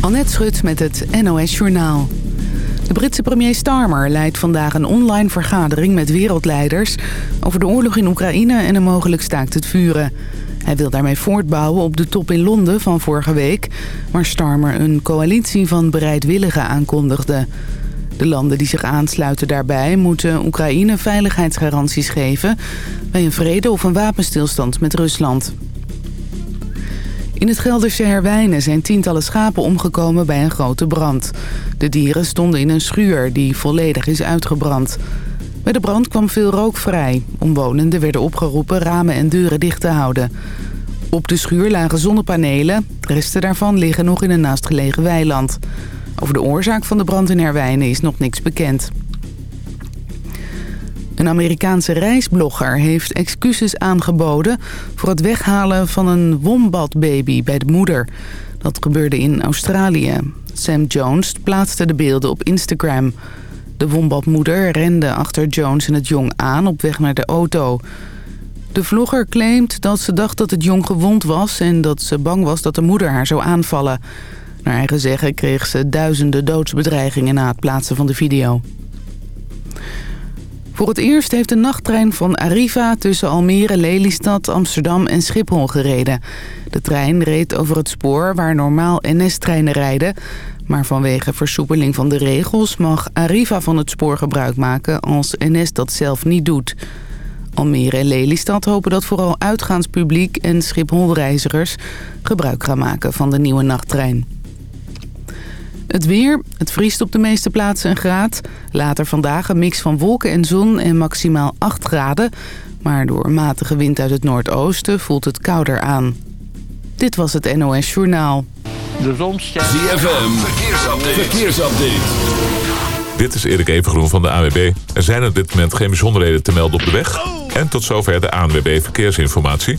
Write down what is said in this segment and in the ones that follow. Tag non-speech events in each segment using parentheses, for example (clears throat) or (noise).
Annette Schut met het NOS Journaal. De Britse premier Starmer leidt vandaag een online vergadering met wereldleiders... over de oorlog in Oekraïne en een mogelijk staakt het vuren. Hij wil daarmee voortbouwen op de top in Londen van vorige week... waar Starmer een coalitie van bereidwilligen aankondigde. De landen die zich aansluiten daarbij moeten Oekraïne veiligheidsgaranties geven... bij een vrede of een wapenstilstand met Rusland. In het Gelderse Herwijnen zijn tientallen schapen omgekomen bij een grote brand. De dieren stonden in een schuur die volledig is uitgebrand. Bij de brand kwam veel rook vrij. Omwonenden werden opgeroepen ramen en deuren dicht te houden. Op de schuur lagen zonnepanelen. Resten daarvan liggen nog in een naastgelegen weiland. Over de oorzaak van de brand in Herwijnen is nog niks bekend. Een Amerikaanse reisblogger heeft excuses aangeboden... voor het weghalen van een wombatbaby bij de moeder. Dat gebeurde in Australië. Sam Jones plaatste de beelden op Instagram. De wombatmoeder rende achter Jones en het jong aan op weg naar de auto. De vlogger claimt dat ze dacht dat het jong gewond was... en dat ze bang was dat de moeder haar zou aanvallen. Naar eigen zeggen kreeg ze duizenden doodsbedreigingen na het plaatsen van de video. Voor het eerst heeft de nachttrein van Arriva tussen Almere, Lelystad, Amsterdam en Schiphol gereden. De trein reed over het spoor waar normaal NS-treinen rijden. Maar vanwege versoepeling van de regels mag Arriva van het spoor gebruik maken als NS dat zelf niet doet. Almere en Lelystad hopen dat vooral uitgaanspubliek en Schiphol-reizigers gebruik gaan maken van de nieuwe nachttrein. Het weer, het vriest op de meeste plaatsen een graad. Later vandaag een mix van wolken en zon en maximaal 8 graden. Maar door een matige wind uit het noordoosten voelt het kouder aan. Dit was het NOS Journaal. De zon ZFM, verkeersupdate. verkeersupdate. Dit is Erik Evengroen van de AWB. Er zijn op dit moment geen bijzonderheden te melden op de weg. En tot zover de ANWB Verkeersinformatie.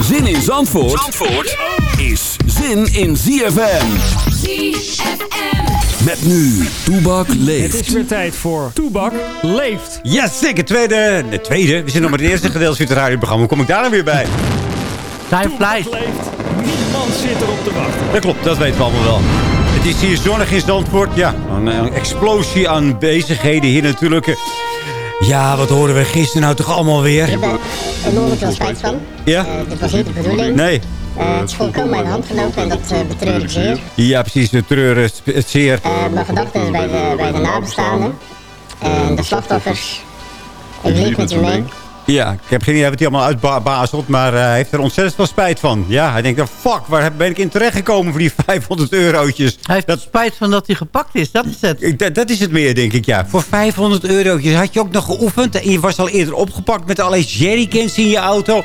Zin in Zandvoort, Zandvoort is zin in ZFM. ZFM. Met nu, Toebak leeft. Het is weer tijd voor Toebak leeft. Ja, zeker. Tweede, de tweede. We zitten nog maar het eerste gedeelte van het radioprogramma. Hoe kom ik daar dan weer bij? Zijn leeft. Niemand zit erop te wachten. Dat klopt, dat weten we allemaal wel. Het is hier zonnig in Zandvoort. Ja, een, een explosie aan bezigheden hier natuurlijk. Ja, wat horen we gisteren nou toch allemaal weer? Ik heb er enorm veel spijt van. Ja? Uh, dit was niet de bedoeling. Nee. Uh, het is volkomen mijn hand gelopen en dat uh, betreur ik zeer. Ja, precies. We treuren het zeer. mijn gedachten is bij de, bij de nabestaanden. En de slachtoffers. Ik leef met u mee. Ja, ik heb geen idee wat hij allemaal uitbazelt, maar uh, hij heeft er ontzettend veel spijt van. Ja, hij denkt, fuck, waar ben ik in terecht gekomen voor die (laughs) 500 eurotjes? Hij heeft dat... spijt van dat hij gepakt is, dat is het. Dat, dat is het meer, denk ik, ja. Voor 500 eurotjes had je ook nog geoefend en je was al eerder opgepakt met allerlei jerrycans in je auto.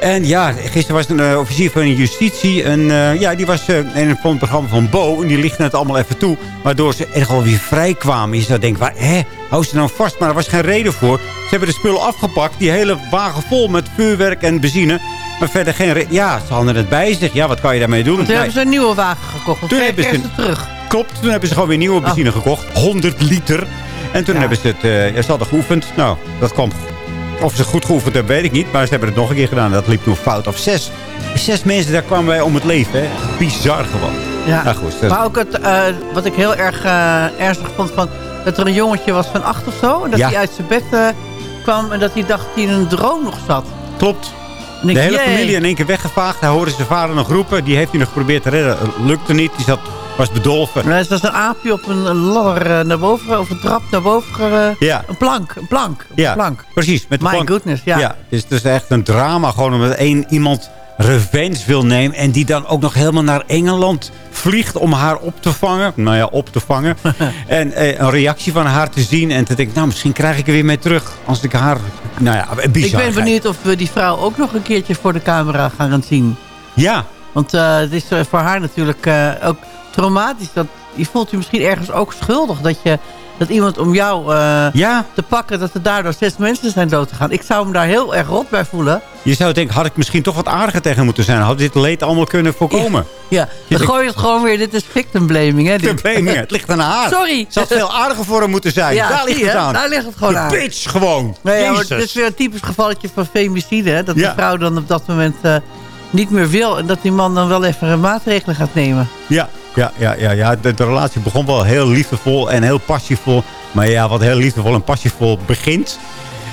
En ja, gisteren was een uh, officier van justitie. En uh, ja, die was uh, in het programma van Bo. En die lichten het allemaal even toe. Waardoor ze er gewoon weer vrij kwamen. Je zou denken, waar, hè, hou ze dan vast. Maar er was geen reden voor. Ze hebben de spullen afgepakt. Die hele wagen vol met vuurwerk en benzine. Maar verder geen reden. Ja, ze hadden het bij zich. Ja, wat kan je daarmee doen? Want toen hebben ze een nieuwe wagen gekocht. Toen hebben ze terug. Klopt, toen hebben ze gewoon weer nieuwe benzine oh. gekocht. 100 liter. En toen ja. hebben ze het, uh, ze hadden geoefend. Nou, dat kwam of ze goed geoefend hebben, weet ik niet. Maar ze hebben het nog een keer gedaan. Dat liep nog fout. Of zes. Zes mensen, daar kwamen wij om het leven. Hè. Bizar gewoon. Ja. Nou, goed, dat... Maar ook het, uh, wat ik heel erg uh, ernstig vond... Van, dat er een jongetje was van acht of zo. En dat ja. hij uit zijn bed uh, kwam. En dat hij dacht dat hij in een droom nog zat. Klopt. De hele jee. familie in één keer weggevaagd. Hij hoorde zijn vader nog roepen. Die heeft hij nog geprobeerd te redden. Lukte niet. Die zat, was bedolven. Nee, het was een aapje op een, ladder naar boven. Of een trap naar boven. Uh, ja. Een plank. Een plank. Ja, een plank. precies. Met My plank. goodness, ja. ja. Dus het is echt een drama. Gewoon omdat één iemand revenge wil nemen. En die dan ook nog helemaal naar Engeland vliegt om haar op te vangen. Nou ja, op te vangen. (laughs) en eh, een reactie van haar te zien. En te denken, nou misschien krijg ik er weer mee terug. Als ik haar... Nou ja, bizar. Ik ben benieuwd of we die vrouw ook nog een keertje voor de camera gaan zien. Ja, Want het is voor haar natuurlijk ook traumatisch. Dat, je voelt je misschien ergens ook schuldig dat je dat iemand om jou uh, ja. te pakken... dat er daardoor zes mensen zijn doodgegaan. Ik zou me daar heel erg rot bij voelen. Je zou denken, had ik misschien toch wat aardiger tegen moeten zijn. Had dit leed allemaal kunnen voorkomen. Ja, dan gooi je het gewoon weer. Dit is victim blaming. Hè, victim blaming, het ligt aan haar. Sorry. Zou het veel aardiger voor hem moeten zijn. Ja, daar ligt het aan. Daar ligt het gewoon aan. bitch gewoon. Nee, ja, dit is weer een typisch gevalletje van femicide. Hè, dat de vrouw dan op dat moment... Uh, niet meer wil. En dat die man dan wel even maatregelen gaat nemen. Ja, ja, ja, ja, ja. De, de, relatie begon wel heel liefdevol en heel passievol. Maar ja, wat heel liefdevol en passievol begint...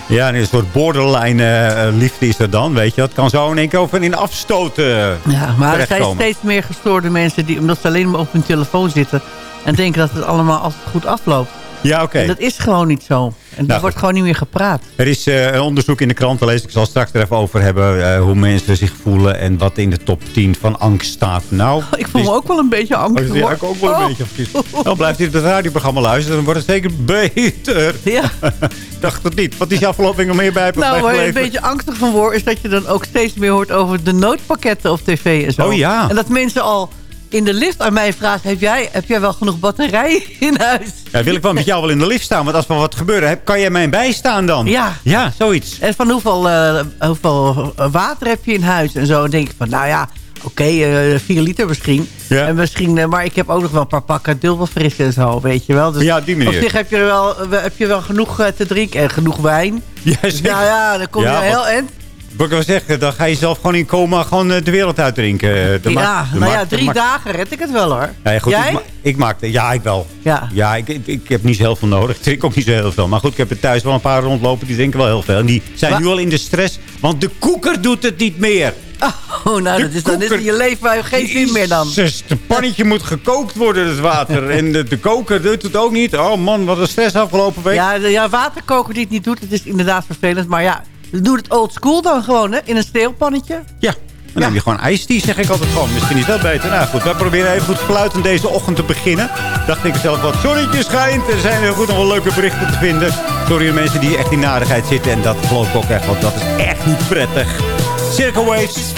Ja, een soort borderline uh, liefde is er dan, weet je. Dat kan zo in één keer over in afstoten Ja, maar er zijn steeds meer gestoorde mensen... Die, omdat ze alleen maar op hun telefoon zitten... en denken dat het allemaal altijd goed afloopt. Ja, oké. Dat is gewoon niet zo. En nou, wordt gewoon niet meer gepraat. Er is uh, een onderzoek in de krant gelezen. Ik zal straks er even over hebben. Uh, hoe mensen zich voelen. En wat in de top 10 van angst staat. Nou, ik voel me ook wel een beetje angstig. Oh, ja, ik ook wel een oh. beetje. Dan blijft hij het radioprogramma luisteren. Dan wordt het zeker beter. Ja. (laughs) dacht het niet. Wat is je afgelopen nog meer bij Nou, waar je een beetje angstig van wordt... is dat je dan ook steeds meer hoort over de noodpakketten op tv en zo. Oh ja. En dat mensen al in de lift aan mij vraagt... heb jij, heb jij wel genoeg batterij (laughs) in huis? Ja, wil ik wel met jou wel in de lift staan? Want als er wat gebeurt, kan jij mij bijstaan dan? Ja. Ja, zoiets. En van hoeveel, uh, hoeveel water heb je in huis? En zo en denk ik van, nou ja... Oké, okay, uh, 4 liter misschien. Ja. En misschien. Uh, maar ik heb ook nog wel een paar pakken dubbelfris en zo, weet je wel. Dus ja, die manier. Op zich heb je wel, heb je wel genoeg te drinken en genoeg wijn. Ja, zeker. Nou ja, dan kom je ja, heel eind. Wat ik wil zeggen, dan ga je zelf gewoon in coma gewoon eh, de wereld uitdrinken. De ja, nou ja, drie dagen red ik het wel hoor. Nee, goed, Jij? Ik, ik maakte, ja, ik wel. Ja, ja ik, ik, ik, heb niet zo heel veel nodig. Ik (laughs) drink ook niet zo heel veel. Maar goed, ik heb er thuis wel een paar rondlopen, die drinken wel heel veel. En die zijn nu al in de stress, want de koeker doet het niet meer. Oh, nou, dat is, dan is je leven geen zin meer dan. Het pannetje moet gekookt worden, het water. (laughs) en de, de, koker doet het ook niet. Oh man, wat een stress afgelopen week. Ja, de, ja waterkoker die het niet doet, het is inderdaad vervelend. Maar ja, Doe het old school dan gewoon, hè? In een steelpannetje. Ja. Dan neem je gewoon ijstie, zeg ik altijd gewoon. Misschien is dat beter. Nou goed, wij proberen even goed fluitend deze ochtend te beginnen. Dacht ik zelf wat zonnetje schijnt. Er zijn heel goed nog wel leuke berichten te vinden. Sorry de mensen die echt in narigheid zitten. En dat geloof ik ook echt, want dat is echt niet prettig. Circle Waves.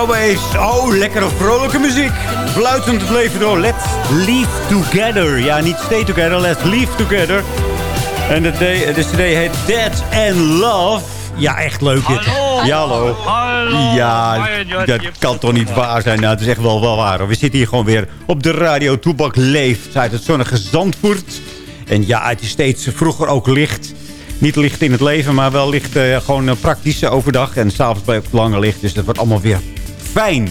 Oh, lekkere vrolijke muziek. Fluitend het leven door. Let's live together. Ja, niet stay together. Let's live together. En de, de, de cd heet Dead and Love. Ja, echt leuk dit. Ja, hallo. Ja, dat kan toch niet waar zijn? Nou, het is echt wel, wel waar. We zitten hier gewoon weer op de radio. Toebak leeft uit het zonnige Zandvoort. En ja, het is steeds vroeger ook licht. Niet licht in het leven, maar wel licht uh, gewoon uh, praktisch overdag. En s'avonds blijft het langer licht. Dus dat wordt allemaal weer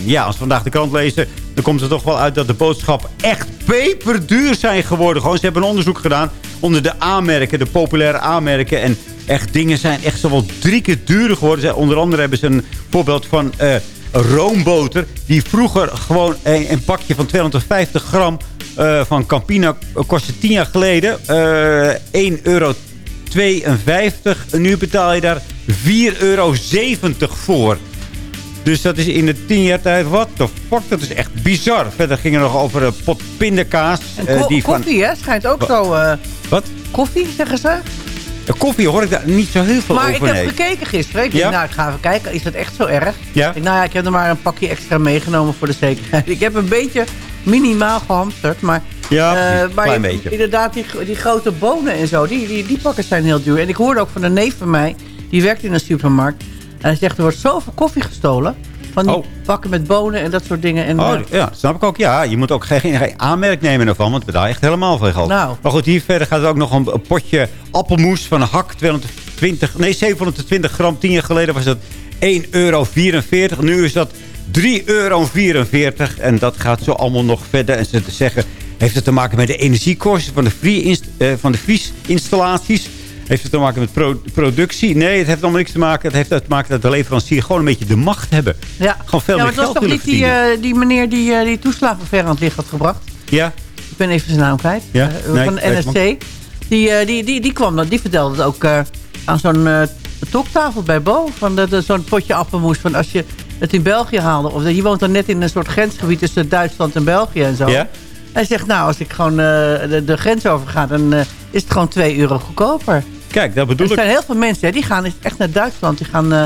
Ja, als we vandaag de krant lezen, dan komt er toch wel uit dat de boodschappen echt peperduur zijn geworden. Gewoon, ze hebben een onderzoek gedaan onder de aanmerken, de populaire aanmerken. En echt dingen zijn echt zo wel drie keer duurder geworden. Onder andere hebben ze een voorbeeld van uh, roomboter. Die vroeger gewoon een, pakje van 250 gram uh, van Campina kostte 10 jaar geleden uh, 1 euro 52. En nu betaal je daar 4,70 euro voor. Dus dat is in de 10 jaar tijd. What the fuck? Dat is echt bizar. Verder ging er nog over een pot pindakaas. En die koffie, van... hè? Schijnt ook zo... Uh... Wat? Koffie, zeggen ze? De koffie hoor ik daar niet zo heel veel maar over. Maar ik heb gekeken gisteren. Ik ja? dacht, nou, ik ga even kijken. Is dat echt zo erg? Ja? Ik, nou ja, ik heb er maar een pakje extra meegenomen voor de zekerheid. (laughs) Ik heb een beetje minimaal gehamsterd. Maar, ja, uh, maar klein beetje. inderdaad, die, die grote bonen en zo, die, die, die pakken zijn heel duur. En ik hoorde ook van een neef van mij, die werkt in een supermarkt. En hij zegt, er wordt zoveel koffie gestolen. Van die Oh. pakken met bonen en dat soort dingen. En, Oh, eh, ja, snap ik ook. Ja, je moet ook geen, geen aanmerk nemen ervan, want we betaal echt helemaal veel geld. Nou. Maar goed, hier verder gaat er ook nog een, een potje appelmoes van een hak. 220, nee, 720 gram. 10 jaar geleden was dat 1,44 euro. Nu is dat 3,44 euro. En dat gaat zo allemaal nog verder. En ze zeggen, heeft het te maken met de energiekosten van de, free inst- eh, van de vriesinstallaties? Heeft het te maken met pro- productie? Nee, het heeft allemaal niks te maken. Het heeft te maken dat de leverancier gewoon een beetje de macht hebben. ja. Gewoon veel ja, meer maar het was geld toch niet die, verdienen. eh, die meneer die eh, die toeslagenver aan het licht had gebracht? Ja, Ik ben even zijn naam kwijt. Ja? Eh, Nee, van de NSC. Die, die, die, die kwam dan, die vertelde het ook aan zo'n talktafel bij Bo. Van de, de- zo'n potje appelmoes. Van als je het in België haalde. Of je woont dan net in een soort grensgebied tussen Duitsland en België en zo. Ja? Hij zegt, nou, als ik gewoon de, de grens over ga, dan is het gewoon 2 euro goedkoper. Kijk, dat Er bedoel ik. zijn heel veel mensen, hè, die gaan echt naar Duitsland. Die gaan... eh,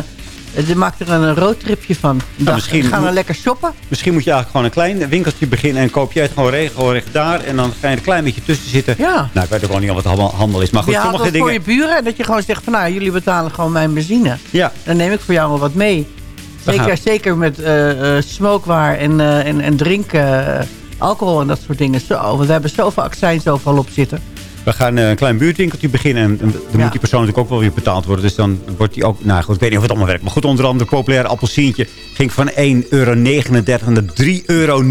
die maken er een roadtripje van. Een dag. misschien gaan dan lekker shoppen. Misschien moet je eigenlijk gewoon een klein winkeltje beginnen... en koop jij het gewoon regelrecht daar... en dan ga je er een klein beetje tussen zitten. Ja. Nou, ik weet ook wel niet wat handel- handel is. Maar goed, ja, sommige dat dingen... voor je buren. Dat je gewoon zegt van, nou, jullie betalen gewoon mijn benzine. Ja, Dan neem ik voor jou wel wat mee. We Zeker, zeker met eh eh, smokewaar en, eh, en, en drinken, eh, alcohol en dat soort dingen. Zo, want we hebben zoveel accijns overal op zitten. We gaan eh, een klein buurtwinkeltje beginnen... en, dan Ja. moet die persoon natuurlijk ook wel weer betaald worden. Dus dan wordt die ook... Nou goed, ik weet niet of het allemaal werkt. Maar goed, onder andere het populaire appelsientje... ging van 1,39 euro naar 3,99 euro.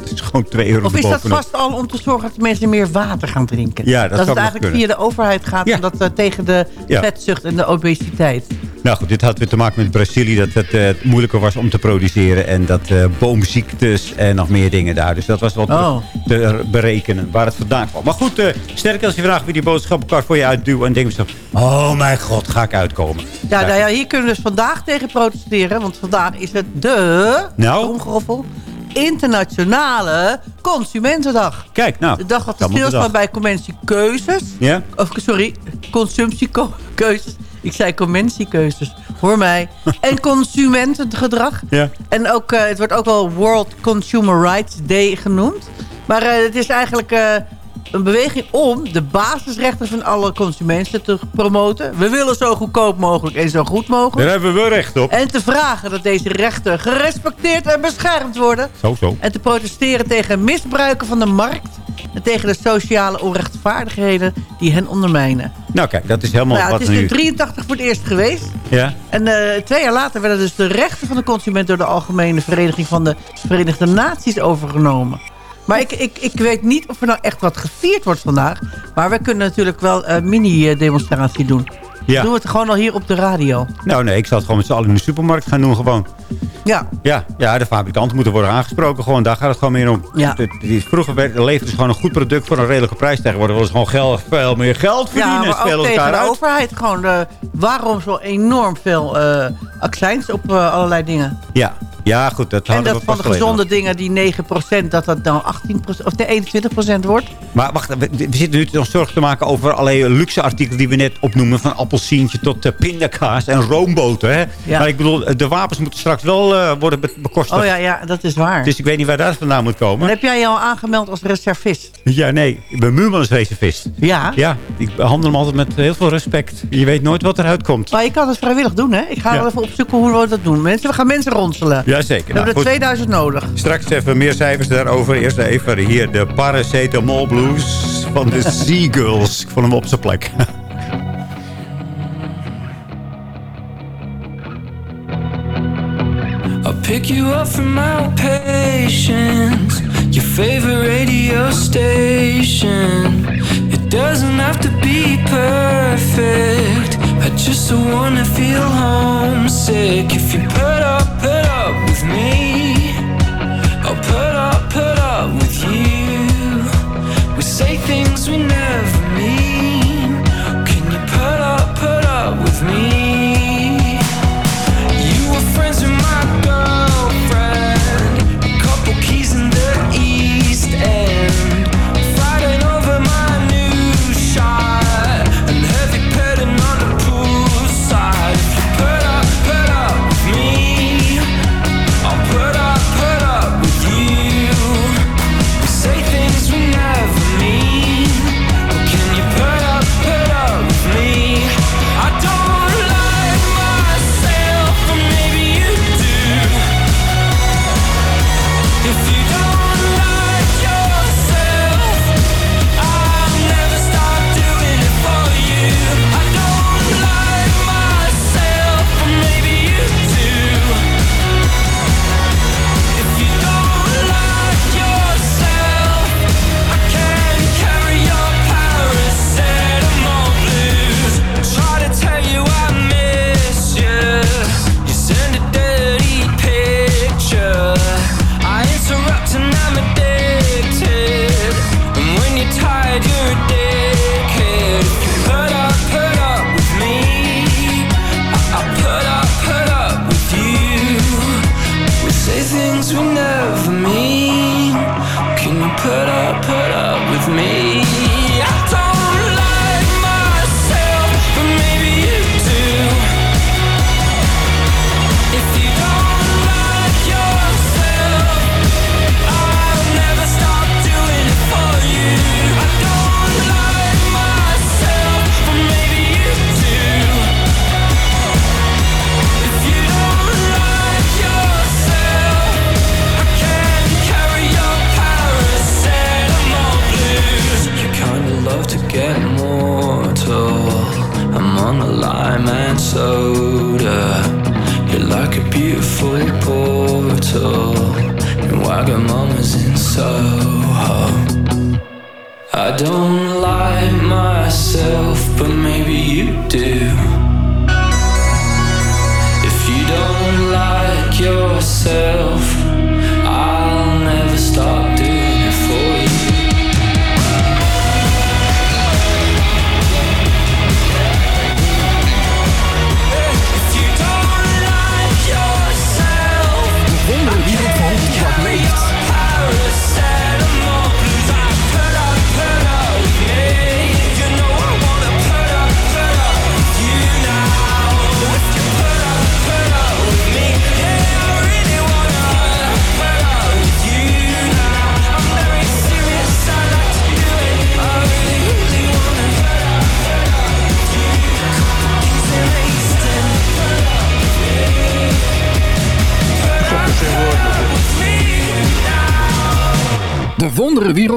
Dat is gewoon 2 euro Of is dat vast al om te zorgen dat mensen meer water gaan drinken? Ja, dat zou het eigenlijk kunnen. via de overheid gaat Ja. en dat, eh, tegen de vetzucht en de obesiteit. Nou goed, dit had weer te maken met Brazilië. Dat het eh, moeilijker was om te produceren. En dat eh, boomziektes en nog meer dingen daar. Dus dat was wat Oh. te berekenen waar het vandaan kwam. Maar goed, eh sterk als je vraagt wie die boodschappenkar voor je uitduwen. En denk je zo, oh mijn god, ga ik uitkomen. Ja, nou ja, hier kunnen we dus vandaag tegen protesteren. Want vandaag is het de... Nou? Internationale Consumentendag. Kijk, nou. De dag dat de stilstaat bij consumentiekeuzes. Ja? Of, sorry, consumptiekeuzes. Ik zei conventiekeuzes. Hoor mij. En consumentengedrag. Ja. En ook, eh, het wordt ook wel World Consumer Rights Day genoemd. Maar eh, het is eigenlijk eh, een beweging om de basisrechten van alle consumenten te promoten. We willen zo goedkoop mogelijk en zo goed mogelijk. Daar hebben we wel recht op. En te vragen dat deze rechten gerespecteerd en beschermd worden. Zo, zo. En te protesteren tegen misbruiken van de markt. En tegen de sociale onrechtvaardigheden die hen ondermijnen. Nou kijk, dat is helemaal Nou, ja, wat het is nu... in 83 voor het eerst geweest. Ja? En eh, twee jaar later werden dus de rechten van de consument... door de Algemene Vereniging van de Verenigde Naties overgenomen. Maar ik, ik, ik weet niet of er nou echt wat gevierd wordt vandaag. Maar we kunnen natuurlijk wel een mini-demonstratie doen. Ja. Doen we het gewoon al hier op de radio. Nou nee, ik zou het gewoon met z'n allen in de supermarkt gaan doen gewoon. Ja. Ja, ja de fabrikanten moeten worden aangesproken. Gewoon, daar gaat het gewoon meer om. Ja. Vroeger leefden ze gewoon een goed product voor een redelijke prijs. Tegenwoordig willen ze gewoon geld, veel meer geld verdienen. Ja, maar ook tegen de overheid gewoon. Eh, waarom zo enorm veel uh, accijns op eh, allerlei dingen? Ja. Ja, goed, dat en dat van de gezonde dingen, die 9%, dat dat nou dan 18% of de 21% wordt. Maar wacht, we, zitten nu nog zorgen te maken over allerlei luxe artikelen die we net opnoemen. Van Apple? tot uh, pindakaas en roomboten. Hè? Maar ik bedoel, eh, de wapens moeten straks wel eh, worden be bekostigd. Oh ja, ja, dat is waar. Dus ik weet niet waar dat vandaan moet komen. Heb jij je al aangemeld als reservist? Ja, nee. Ik ben muurman als reservist. Ja? Ja. Ik behandel hem altijd met heel veel respect. Je weet nooit wat eruit komt. Maar ik kan het vrijwillig doen, hè? Ik ga wel even opzoeken hoe we dat doen. Mensen, we gaan mensen ronselen. Jazeker. We nou, hebben er 2000 nodig. Straks even meer cijfers daarover. Eerst even hier de Paracetamol Blues van de (laughs) Seagulls. Ik vond hem op zijn plek. Pick you up from my patience, your favorite radio station. It doesn't have to be perfect. I just wanna feel homesick. If you put up, put up with me, I'll put up, put up with you. We say things we never mean. Can you put up, put up with me?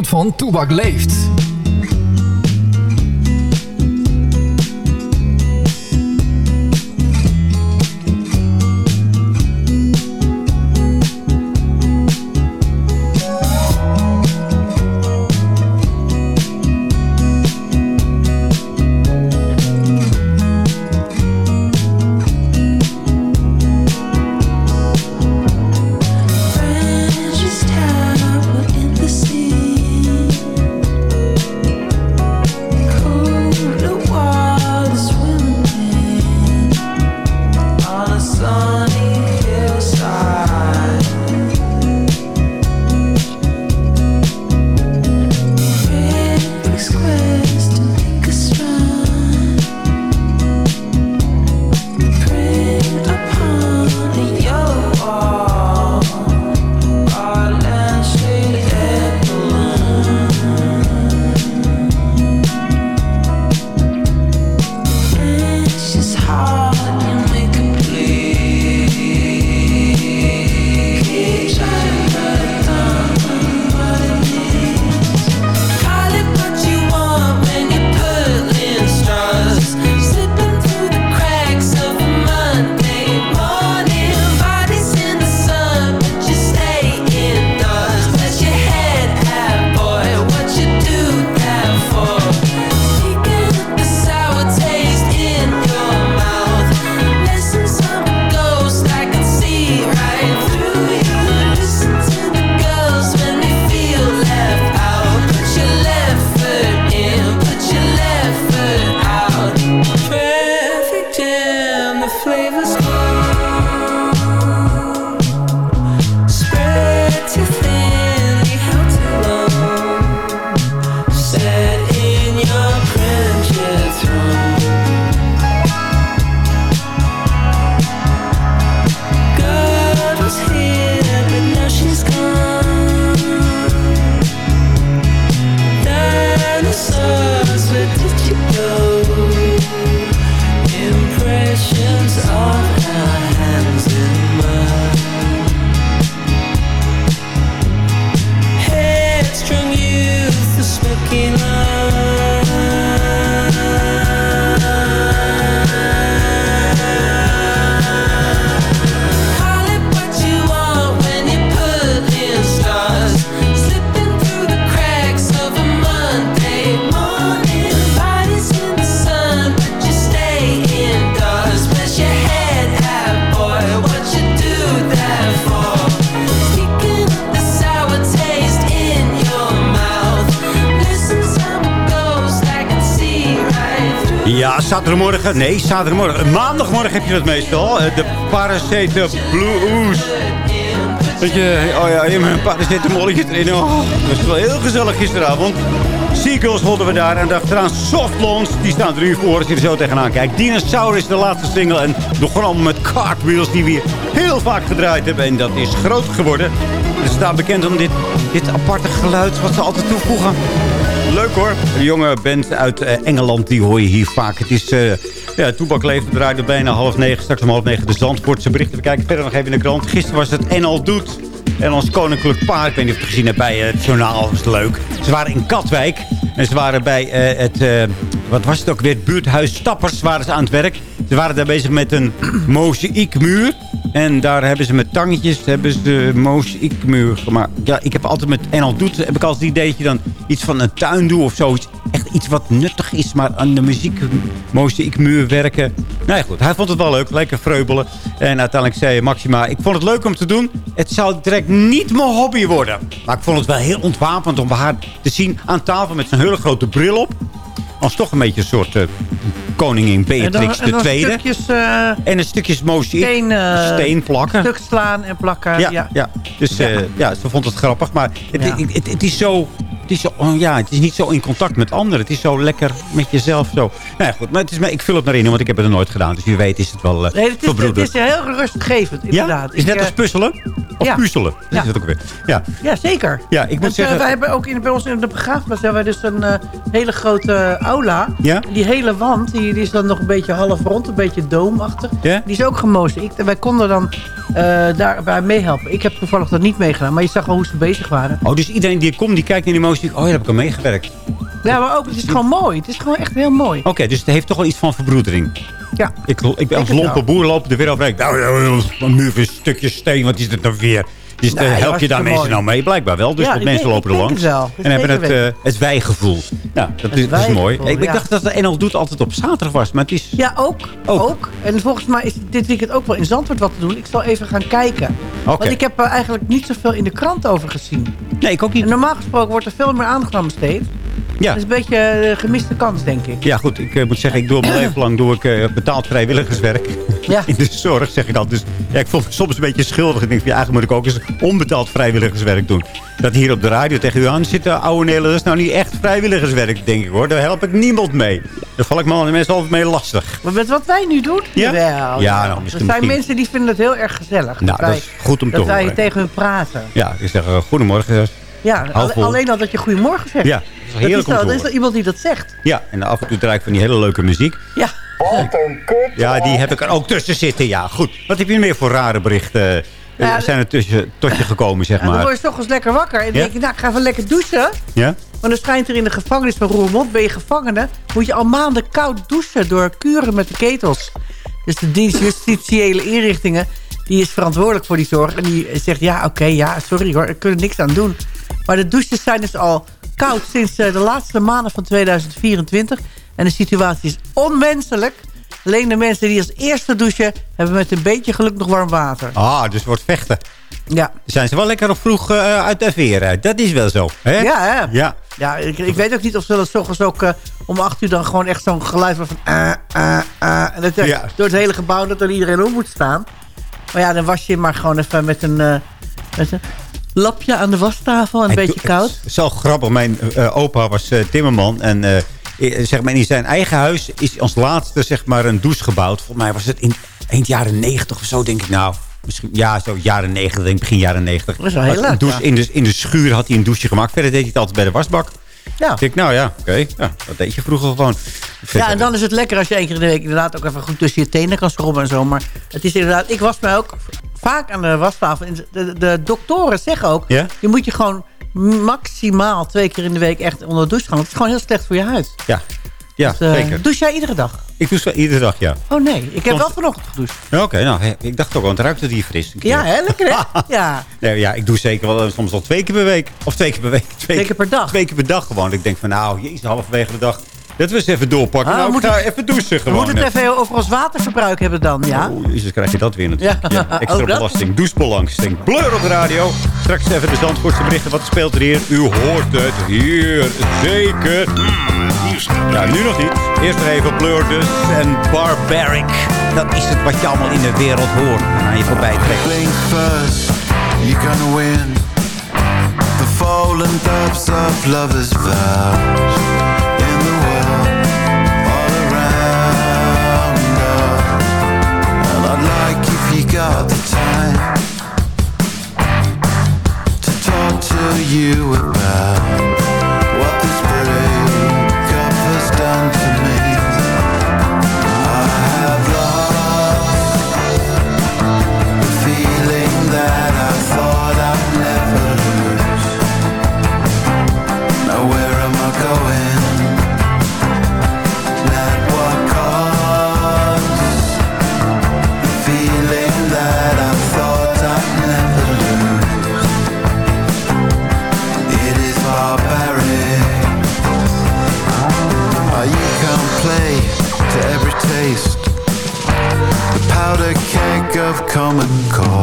van Toebak leeft. Zaterdagmorgen. Maandagmorgen heb je dat meestal. Eh, De Paracete Blues. Dat je, oh ja, je met een paracetamolletje erin. Oh, dat was wel heel gezellig gisteravond. Seagulls hoorden we daar. En achteraan Softlawns. Die staan er nu voor als je er zo tegenaan kijkt. Dinosaurus, de laatste single. En begon allemaal met cartwheels die we hier heel vaak gedraaid hebben. En dat is groot geworden. Ze staan bekend om dit, dit aparte geluid wat ze altijd toevoegen. Leuk hoor. Een jonge band uit eh, Engeland, die hoor je hier vaak. Het is, uh, ja, Toebak leeft draaide bijna half negen. Straks om half negen de Zandvoortse berichten. We kijken verder nog even in de krant. Gisteren was het NL Doet. En ons koninklijk paar, ik weet niet of je het gezien hebt bij eh, het journaal, dat was leuk. Ze waren in Katwijk. En ze waren bij eh, het, eh, wat was het ook weer, het buurthuis Stappers waren ze aan het werk. Ze waren daar bezig met een (clears throat) mozaïekmuur. En daar hebben ze met tangetjes hebben ze de mozaïekmuur gemaakt. Ja, ik heb altijd met NL Doet, heb ik altijd het idee dat je dan iets van een tuin doet of zoiets. Echt iets wat nuttig is, maar aan de muziek mozaïekmuur werken. Nou ja, goed, hij vond het wel leuk, lekker vreubelen. En uiteindelijk zei Maxima, ik vond het leuk om te doen. Het zou direct niet mijn hobby worden. Maar ik vond het wel heel ontwapend om haar te zien aan tafel met zijn hele grote bril op. Als toch een beetje een soort eh, koningin Beatrix en dan II. stukjes eh, En een stukjes mozaïek. steen, eh, steen plakken. stuk slaan en plakken. Ja, Ja, ja. Dus ja. ja, ze vond het grappig. Maar het, Ja. het, het, het is zo... Het is, zo, oh ja, het is niet zo in contact met anderen. Het is zo lekker met jezelf. Zo. Nou ja, goed, maar het is, maar ik vul het maar in, want ik heb het er nooit gedaan. Dus wie weet is het wel uh, Nee, het is, het is heel rustgevend, inderdaad. Ja? Is het net Ik, als eh, puzzelen? Of ja. puzzelen? Dat Ja. is het ook weer. Ja, Ja, zeker. ja ik moet Want, eh, zeggen... wij hebben ook in, bij ons in de begraafplaats hebben wij dus een hele grote aula. Ja? Die hele wand, die, die is dan nog een beetje half rond, een beetje doomachtig. Ja? Die is ook gemozaïekt. En wij konden dan eh, daarbij meehelpen. Ik heb toevallig dat niet meegedaan, maar je zag al hoe ze bezig waren. Oh, dus iedereen die komt, die kijkt naar die muziek. Oh, daar heb ik al meegewerkt. Ja, maar ook, het is gewoon mooi. Het is gewoon echt heel mooi. Oké, dus het heeft toch wel iets van verbroedering. Ja. Ik, ik ben als lompe boer lopen er weer over. Nou, ja, een muur van een stukje steen. Wat is het nou weer? Dus eh, help je daar mensen mooi. nou mee? Blijkbaar wel. Dus Ja, dat mensen denk- lopen er langs. het wel. Dat En hebben het, eh, het wijgevoel. Nou, dat, is, dat is mooi. Ik, ik ja. dacht dat de NL Doet altijd op zaterdag was. Maar het is... Ja, ook, Ook. ook. En volgens mij is dit weekend ook wel in Zandvoort wat te doen. Ik zal even gaan kijken. Want ik heb er eigenlijk niet zoveel in de krant over gezien. Nee, ik ook En niet. normaal gesproken wordt er veel meer aandacht aan besteed. Ja. Dat is een beetje eh, gemiste kans, denk ik. Ja, goed. Ik eh, moet zeggen, ik doe mijn leven lang doe ik, eh, betaald vrijwilligerswerk. Ja. In de zorg, zeg ik altijd. Dus ja, ik voel me soms een beetje schuldig. Ik denk, ja, eigenlijk moet ik ook eens onbetaald vrijwilligerswerk doen. Dat hier op de radio tegen u aan zitten, ouwe Nelen, dat is nou niet echt vrijwilligerswerk, denk ik hoor. Daar help ik niemand mee. Daar val ik me de mensen altijd mee lastig. Maar met wat wij nu doen? Ja? Jawel, Ja, nou, Er misschien- zijn misschien- mensen die vinden het heel erg gezellig. Nou, dat wij- is goed om te Dat wij horen. tegen hun praten. Ja, ik zeg, goedemorgen. Ja, alleen al dat je goedemorgen zegt. Ja, dat is dat heerlijk is, er is iemand die dat zegt. Ja, en af en toe draai ik van die hele leuke muziek. Ja. Ja, die heb ik er ook tussen zitten. Ja, goed. Wat heb je meer voor rare berichten? eh, Ja, zijn er tussen, tot je gekomen, zeg En dan maar? word je 's ochtends lekker wakker. En dan Ja? denk je, nou, ik ga even lekker douchen. Ja? Want dan schijnt er in de gevangenis van Roermond, ben je gevangene, moet je al maanden koud douchen door kuren met de ketels. Dus de dienst justitiële inrichtingen, die is verantwoordelijk voor die zorg. En die zegt, ja, oké, ja, sorry hoor, ik kunnen niks aan doen. Maar de douches zijn dus al koud sinds eh, de laatste maanden van 2024. En de situatie is onmenselijk. Alleen de mensen die als eerste douchen, hebben met een beetje geluk nog warm water. Ah, dus wordt vechten. Ja, Zijn ze wel lekker op vroeg eh, uit de veren. Dat is wel zo. Hè? ja, hè? Ja. Ja, ik, ik weet ook niet of ze dat 's ochtends ook eh, om acht uur dan gewoon echt zo'n geluid van... en dat Ja. door het hele gebouw dat er iedereen op moet staan. Maar ja, dan was je maar gewoon even met een, met een lapje aan de wastafel en een beetje koud. het is Zo grappig. Mijn eh, opa was eh, timmerman. En eh, zeg maar, in zijn eigen huis is als laatste zeg maar, een douche gebouwd. Volgens mij was het in eind jaren negentig of zo, denk ik. Nou, misschien, ja, zo jaren negentig, denk ik, begin jaren negentig. Dat is wel heel douche, ja. in, de, in de schuur had hij een douche gemaakt. Verder deed hij het altijd bij de wasbak. Ja. Ik denk, nou ja, oké. Ja, dat deed je vroeger gewoon. ja, en dan is het lekker als je één keer in de week inderdaad ook even goed tussen je tenen kan schrobben en zo. Maar het is inderdaad, ik was mij ook vaak aan de wastafel. En de, de doktoren zeggen ook, je moet je gewoon maximaal twee keer in de week echt onder de douche gaan. Want het is gewoon heel slecht voor je huid. Ja, ja Dus, eh, zeker. Douche jij iedere dag? Ik douche wel iedere dag, ja. Oh nee, ik heb Soms- wel vanochtend gedoucht. Oké, nou, ik dacht ook, want ruikt het hier fris. Ja, hè? Lekker hè? (laughs) Ja. Nee, ja, ik doe zeker wel eh, soms al twee keer per week. Of twee keer per week. Twee keer per dag? Twee keer per dag gewoon. Ik denk van, nou, jezus, halverwege de dag Dat was even doorpakken. Ah, nou, moet ik ga het- even douchen We gewoon. moeten het even over ons waterverbruik hebben dan, ja? Oh, jezus, krijg je dat weer natuurlijk. Ja. Ja. (laughs) extra belasting, douchebelasting. Blur op de radio. Straks even de Zandvoortse berichten. Wat speelt er hier? U hoort het hier. Zeker. Ja, nu nog niet. Eerst nog even Blur dus. En Barbaric. Dat is het wat je allemaal in de wereld hoort. En aan je voorbij trekt. Blink first, you're gonna win. The fallen dubs of lovers' vows got the time to talk to you about come and gone.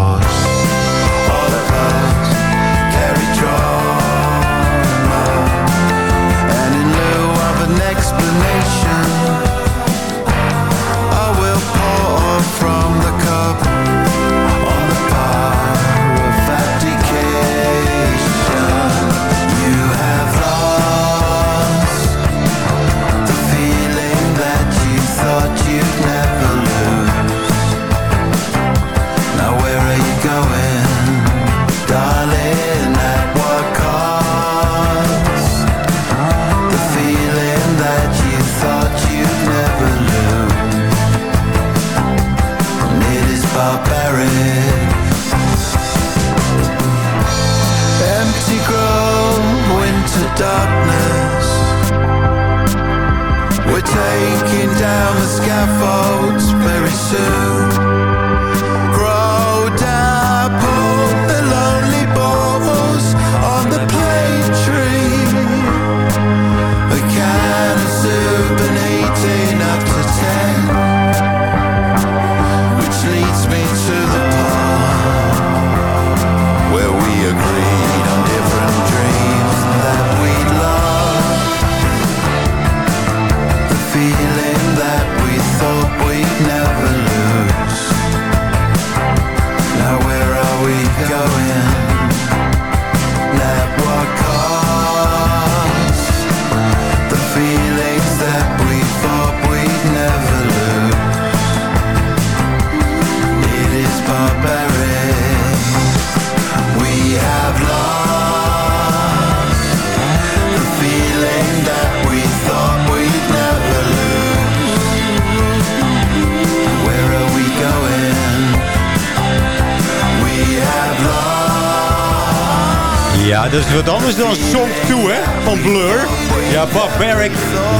Dat is wat anders dan Song 2, hè? Van Blur. Ja, Barbaric.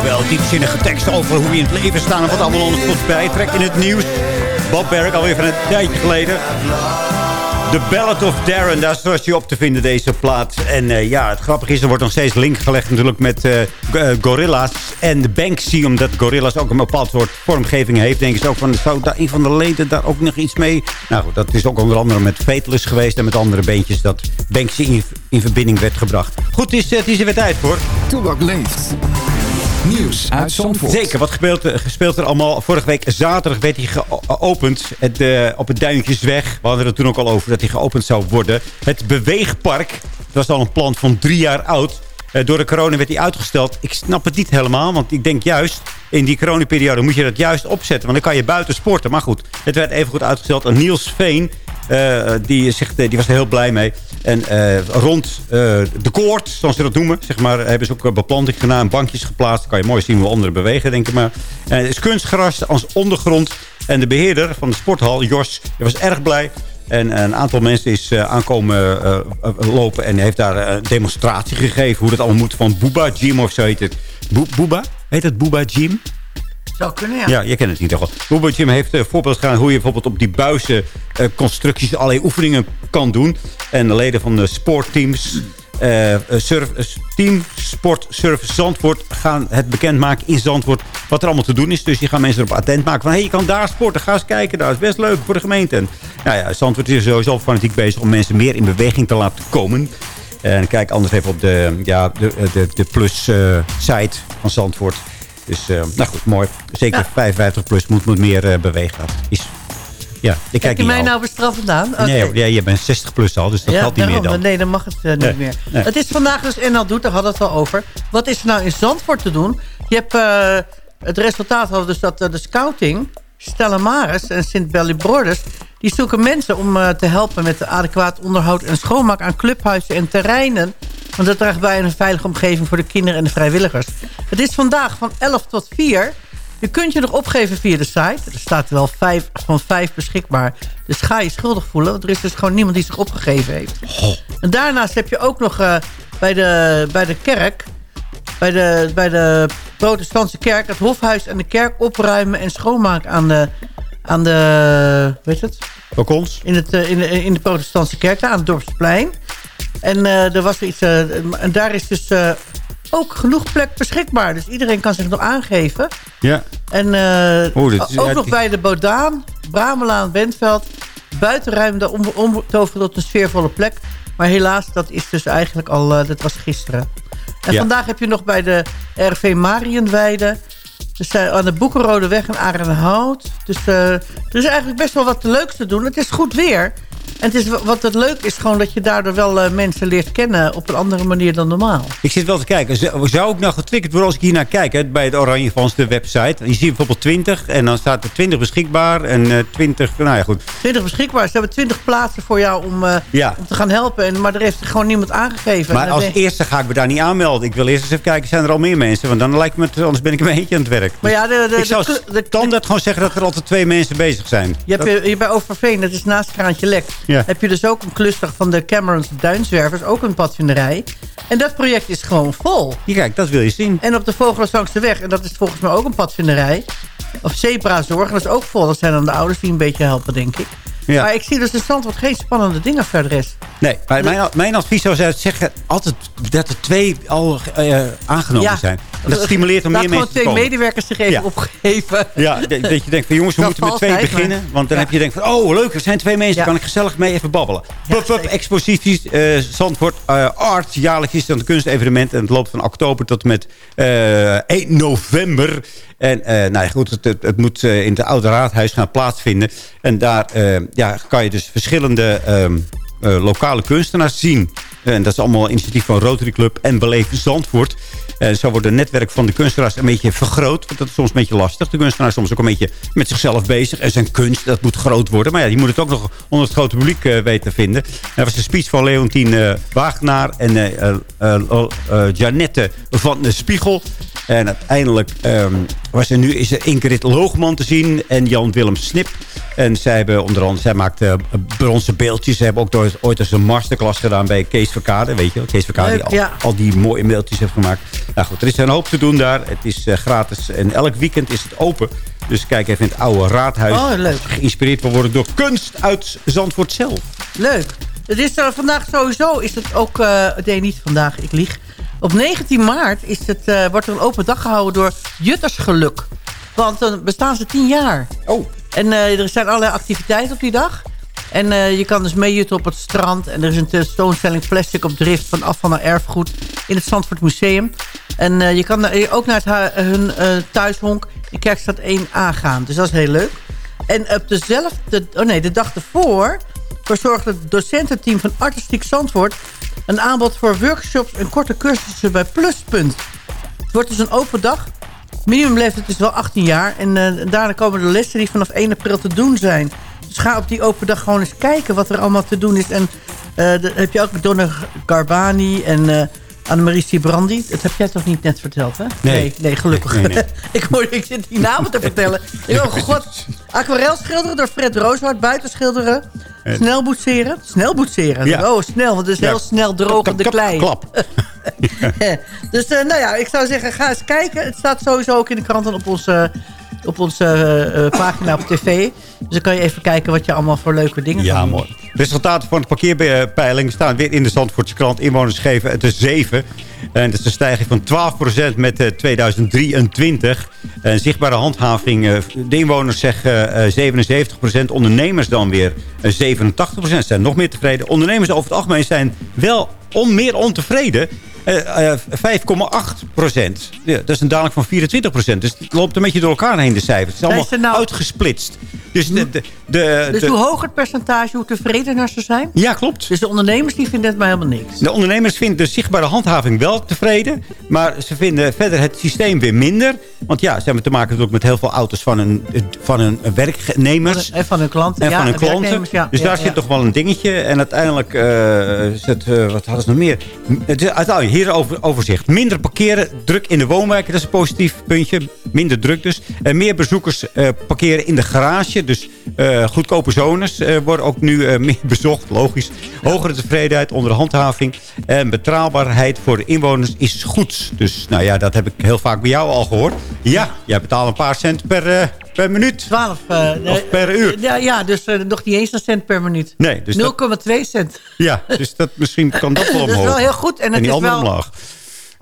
Wel diepzinnige tekst over hoe we in het leven staan... en wat allemaal ons tot bijtrekt in het nieuws. Bob Barrick, alweer van een tijdje geleden. The Ballad of Darren, daar was je op te vinden, deze plaat. En eh, ja, het grappige is, er wordt nog steeds link gelegd natuurlijk met eh, eh, Gorilla's en Banksy. Omdat Gorilla's ook een bepaald soort vormgeving heeft. Denken ze ook van, zou daar een van de leden daar ook nog iets mee? Nou goed, dat is ook onder andere met Fateless geweest en met andere beentjes dat Banksy in, in verbinding werd gebracht. Goed, het is, eh, het is er weer tijd voor. Toebak leeft. Nieuws uit Zandvoort. Zeker, wat gespeeld, gespeeld er allemaal? Vorige week zaterdag werd hij geopend het, eh, op het Duintjesweg. We hadden het toen ook al over dat hij geopend zou worden. Het Beweegpark. Het was al een plan van drie jaar oud. Eh, door de corona werd hij uitgesteld. Ik snap het niet helemaal, want ik denk juist... in die coronaperiode moet je dat juist opzetten. Want dan kan je buiten sporten. Maar goed, het werd even goed uitgesteld. En Niels Veen, eh, die, zegt, eh, die was er heel blij mee. En eh, rond de koord, zoals ze dat noemen... Zeg maar, hebben ze ook beplanting gedaan, bankjes geplaatst. Kan je mooi zien hoe anderen bewegen, denk ik maar. En het is kunstgras als ondergrond. En de beheerder van de sporthal, Jos, was erg blij. En een aantal mensen is aankomen lopen en heeft daar een demonstratie gegeven... hoe dat allemaal moet van Booba Gym of zo heet het. Bo Booba? Heet het Booba Gym? Zou kunnen, ja. Ja, je kent het niet toch wel. Booba Gym heeft een voorbeeld gedaan hoe je bijvoorbeeld op die buizen eh, constructies allerlei oefeningen kan doen. En de leden van de sportteams eh, eh, surf, eh, Team Sport Zandvoort gaan het bekendmaken in Zandvoort. Wat er allemaal te doen is. Dus die gaan mensen erop attent maken van... hé, hey, je kan daar sporten, ga eens kijken. Dat is best leuk voor de gemeente. En, nou ja, Zandvoort is sowieso fanatiek bezig om mensen meer in beweging te laten komen. En kijk anders even op de, ja, de, de, de plus-site van Zandvoort. Dus, eh, nou goed, mooi. Zeker 55 plus moet, moet meer eh, bewegen. Dat is, ja, ik Kijk je mij al. nou bestraffen aan? Nee, ja, je bent 60 plus al, dus dat ja, geldt niet meer dan. Nee, dan mag het eh, niet Nee, meer. nee. Het is vandaag dus NL Doet, daar hadden we het al over. Wat is er nou in Zandvoort te doen? Je hebt het resultaat hadden dus dat de scouting... Stella Maris en Sint Belly Borders... die zoeken mensen om eh, te helpen met de adequaat onderhoud... en schoonmaak aan clubhuizen en terreinen. Want dat draagt bij een veilige omgeving voor de kinderen en de vrijwilligers. Het is vandaag van 11 tot 4... Je kunt je nog opgeven via de site. Er staat wel vijf, van vijf beschikbaar. Dus ga je schuldig voelen. Want er is dus gewoon niemand die zich opgegeven heeft. En daarnaast heb je ook nog eh, bij, de, bij de kerk... Bij de, bij de protestantse kerk... het hofhuis en de kerk opruimen en schoonmaken aan de... Aan de weet je het? Balkons? In, het, eh, in, de, in de protestantse kerk, daar aan het Dorpsplein. En eh, er was iets... eh, en daar is dus ook genoeg plek beschikbaar. Dus iedereen kan zich nog aangeven. Ja. En is- ook nog die- bij de Bodaan, Bramelaan, Bentveld... buitenruimte om, omtoveren tot een sfeervolle plek. Maar helaas, dat is dus eigenlijk al... dat was gisteren. En Ja. vandaag heb je nog bij de RV Marienweide... Dus uh, aan de Boekenrode weg in Arenhout. Dus eh, er is eigenlijk best wel wat leuks te doen. Het is goed weer. En het is, wat het leuk is gewoon dat je daardoor wel eh, mensen leert kennen... op een andere manier dan normaal. Ik zit wel te kijken. Zou ik nou getriggerd worden als ik hier naar kijk? Hè, bij het Oranje Vans, de website. Je ziet bijvoorbeeld 20 en dan staat er 20 beschikbaar. En eh 20, nou ja goed. 20 beschikbaar. Ze hebben 20 plaatsen voor jou om, eh, Ja. om te gaan helpen. En, maar er heeft gewoon niemand aangegeven. Maar als eerste ga ik me daar niet aanmelden. Ik wil eerst eens even kijken, zijn er al meer mensen? Want dan lijkt me het, anders ben ik een beetje aan het werk. Maar ja, de, de, ik zou standaard gewoon zeggen dat er altijd twee mensen bezig zijn. je hebt hier- hier bij Overveen, dat is naast Kraantje Lek... Ja. Heb je dus ook een cluster van de Camerons Duinzwervers. Ook een padvinderij. En dat project is gewoon vol. Ja, kijk, dat wil je zien. En op de Vogelaars langs de weg. En dat is volgens mij ook een padvinderij. Of. En dat is ook vol. Dat zijn dan de ouders die een beetje helpen, denk ik. Ja. Maar ik zie dus in Zandvoort geen spannende dingen verder is. Nee, maar mijn, mijn advies zou zijn zeggen altijd dat er twee al eh, aangenomen Ja. zijn. Dat stimuleert om meer gewoon mensen te twee komen. medewerkers zich even Ja. opgeven. Ja, dat je denkt van jongens, we moeten met twee beginnen. Want dan heb je denkt van, oh leuk, er zijn twee mensen. Ja. kan ik gezellig mee even babbelen. Zeker. exposities, eh Zandvoort eh, Art. Jaarlijks is het een kunstevenement. En het loopt van oktober tot met eh 1 november. En eh, nou goed, het, het, moet eh, in het Oude Raadhuis gaan plaatsvinden. En daar eh, ja, kan je dus verschillende ehm, eh, lokale kunstenaars zien. En dat is allemaal initiatief van Rotary Club en Beleef Zandvoort. En zo wordt het netwerk van de kunstenaars een beetje vergroot. Want dat is soms een beetje lastig. De kunstenaar is soms ook een beetje met zichzelf bezig. En zijn kunst, dat moet groot worden. Maar ja, die moet het ook nog onder het grote publiek eh, weten te vinden. En dat was de speech van Leontien eh Wagenaar en eh eh, eh, eh, Janette van de Spiegel. En uiteindelijk ehm, was er nu is er Ingrid Loogman te zien en Jan-Willem Snip. En zij hebben onder andere, zij maakt eh, bronzen beeldjes. Ze hebben ook ooit, ooit eens een masterclass gedaan bij Kees Verkade. Weet je wel, Kees Verkade die al, ja. al die mooie beeldjes heeft gemaakt. Nou goed, er is een hoop te doen daar. Het is eh, gratis en elk weekend is het open. Dus kijk even in het oude raadhuis. Oh, leuk. Geïnspireerd worden door kunst uit Zandvoort zelf. Leuk. Het is er vandaag sowieso, is het ook... eh nee, niet vandaag, ik lieg. Op 19 maart is het, eh, wordt er een open dag gehouden door Juttersgeluk. Want dan bestaan ze 10 jaar. Oh. En eh, er zijn allerlei activiteiten op die dag. En eh, je kan dus meejutten op het strand. En er is een tentoonstelling plastic op drift van afval naar erfgoed in het Zandvoort Museum. En eh, je kan ook naar het hu- hun thuishonk in Kerkstraat 1A gaan. Dus dat is heel leuk. En op dezelfde, oh nee, de dag ervoor verzorgt het docententeam van Artistiek Zandvoort een aanbod voor workshops en korte cursussen bij Pluspunt. Het wordt dus een open dag. Minimumleeftijd is wel 18 jaar. En eh, daarna komen de lessen die vanaf 1 april te doen zijn. Dus ga op die open dag gewoon eens kijken wat er allemaal te doen is. En dan heb je ook Donna Garbani en eh Annemarie Sibrandi. Dat heb jij toch niet net verteld, hè? Nee. nee, gelukkig. Nee, nee. (laughs) ik, hoor, ik zit die namen te vertellen. (laughs) Ik, oh god. Aquarel schilderen door Fred Rooswaard. Buiten schilderen. En- Snel boetseren. Snel boetseren. Ja. Oh, snel. Want het is Ja. heel snel drogende klei. Klap. (laughs) dus eh, nou ja, ik zou zeggen, ga eens kijken. Het staat sowieso ook in de krant en op onze, op onze eh, eh, pagina op tv. Dus dan kan je even kijken wat je allemaal voor leuke dingen Ja, kan doen. mooi. Resultaten van de parkeerpeiling staan weer in de Zandvoortse krant. Inwoners geven het een 7. En dat is een stijging van 12% met eh, 2023. Een zichtbare handhaving. eh, de inwoners zeggen eh, 77%. Ondernemers dan weer eh, 87% zijn nog meer tevreden. Ondernemers over het algemeen zijn wel on, meer ontevreden. Eh, eh, 5,8 procent. Ja, dat is een daling van 24 procent. Dus het loopt een beetje door elkaar heen, de cijfers. Het is allemaal nou- uitgesplitst. Dus, de, de, de, Dus hoe hoger het percentage, hoe tevredener ze zijn? Ja, klopt. Dus de ondernemers die vinden het maar helemaal niks. De ondernemers vinden de zichtbare handhaving wel tevreden. Maar ze vinden verder het systeem weer minder. Want ja, ze hebben te maken natuurlijk met heel veel auto's van hun, van hun werknemers. En van hun klanten. En ja, van hun klanten. ja. Dus daar zit toch wel een dingetje. En uiteindelijk eh, is het, eh, wat hadden ze nog meer? Het is uiteindelijk hier over, overzicht. Minder parkeren, druk in de woonwijken. Dat is een positief puntje. Minder druk dus. En meer bezoekers eh, parkeren in de garage. Dus eh, goedkope zones eh, worden ook nu eh, (laughs) meer bezocht. Logisch. Hogere tevredenheid onder de handhaving. En betrouwbaarheid voor de inwoners is goed. Dus nou ja, dat heb ik heel vaak bij jou al gehoord. Ja, jij betaalt een paar cent per, eh, per minuut. 12. eh, Of per uur. Ja, ja dus eh, nog niet eens een cent per minuut. Nee, dus dat- 0,2 cent. Ja, dus dat, misschien kan dat (laughs) wel Dat omhoog. is wel heel goed. En het die is wel- omlaag.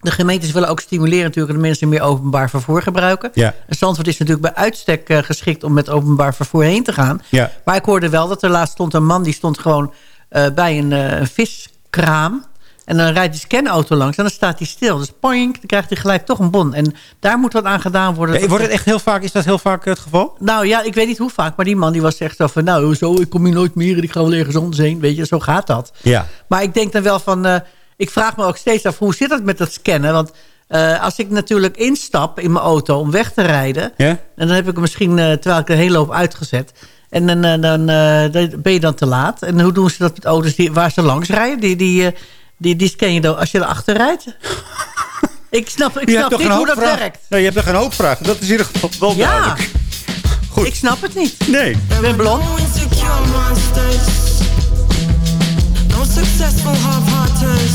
De gemeentes willen ook stimuleren natuurlijk dat mensen meer openbaar vervoer gebruiken. Ja. En Zandvoort is natuurlijk bij uitstek eh, geschikt om met openbaar vervoer heen te gaan. Ja. Maar ik hoorde wel dat er laatst stond een man die stond gewoon eh, bij een, eh, een viskraam. En dan rijdt die scanauto langs en dan staat hij stil. Dus poink, dan krijgt hij gelijk toch een bon. En daar moet wat aan gedaan worden. Ja, wordt het echt heel vaak, is dat heel vaak het geval? Nou ja, ik weet niet hoe vaak. Maar die man die was echt zo van... Nou, zo, ik kom hier nooit meer en ik ga wel ergens anders heen. Weet je, zo gaat dat. Ja. Maar ik denk dan wel van... eh, ik vraag me ook steeds af, hoe zit dat met dat scannen? Want eh, als ik natuurlijk instap in mijn auto om weg te rijden... Ja? en dan heb ik hem misschien, eh, terwijl ik de hele loop uitgezet... en dan, dan, dan ben je dan te laat. En hoe doen ze dat met auto's die, waar ze langs rijden? Die, die, die, die scan je dan als je erachter rijdt? (laughs) ik snap, ik Je snap niet hoe dat vragen? werkt. Nee, je hebt toch een hoop vragen. Dat is in ieder geval wel Ja, duidelijk. Goed. ik snap het niet. Nee. Ik ben blond. insecure monsters. No successful half-hearters.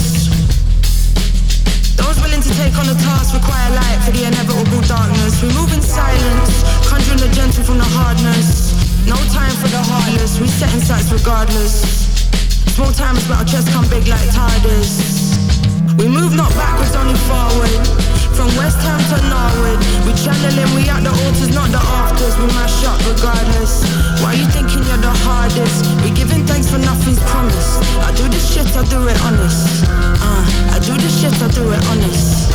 Those willing to take on the task require light for the inevitable darkness. We move in silence, conjuring the gentle from the hardness. No time for the heartless, we set in sights regardless. Small times, but our chest come big like TARDIS. We move not backwards, only forward. From West Ham to Norwood. We channeling, we at the altars, not the afters. We mash up regardless. Why you thinking you're the hardest? We giving thanks for nothing's promised. I do this shit, I do it honest. Uh, I do this shit, I do it honest.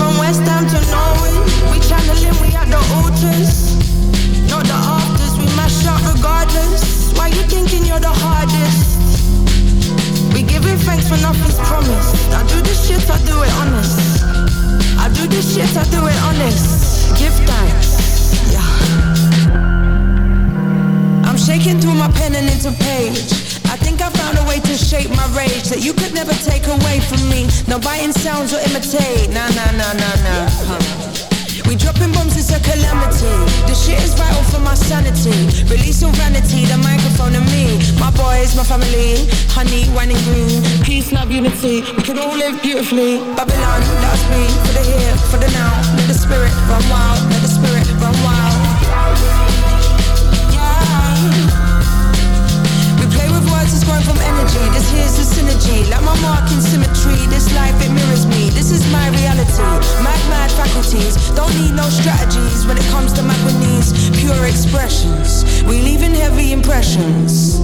From West Ham to Norwood. We channeling, we at the altars. Not the regardless. Why you thinking you're the hardest? We giving thanks for nothing's promised. I do this shit, I do it honest. I do this shit, I do it honest. Give thanks, yeah. I'm shaking through my pen and into page. I think I found a way to shape my rage that you could never take away from me. No biting sounds or imitate. Nah, nah, nah, nah, nah. Huh. We dropping bombs, it's a calamity. The shit is vital for my sanity. Releasing vanity, the microphone and me. My boys, my family, honey, wine and green. Peace, love, unity. We can all live beautifully. Babylon, that's me. For the here, for the now. Let the spirit run wild. Let the spirit run wild. Energy. This here's the synergy. Like my mark in symmetry. This life, it mirrors me. This is my reality. Mad, mad faculties. Don't need no strategies when it comes to my knees. Pure expressions. We leaving heavy impressions.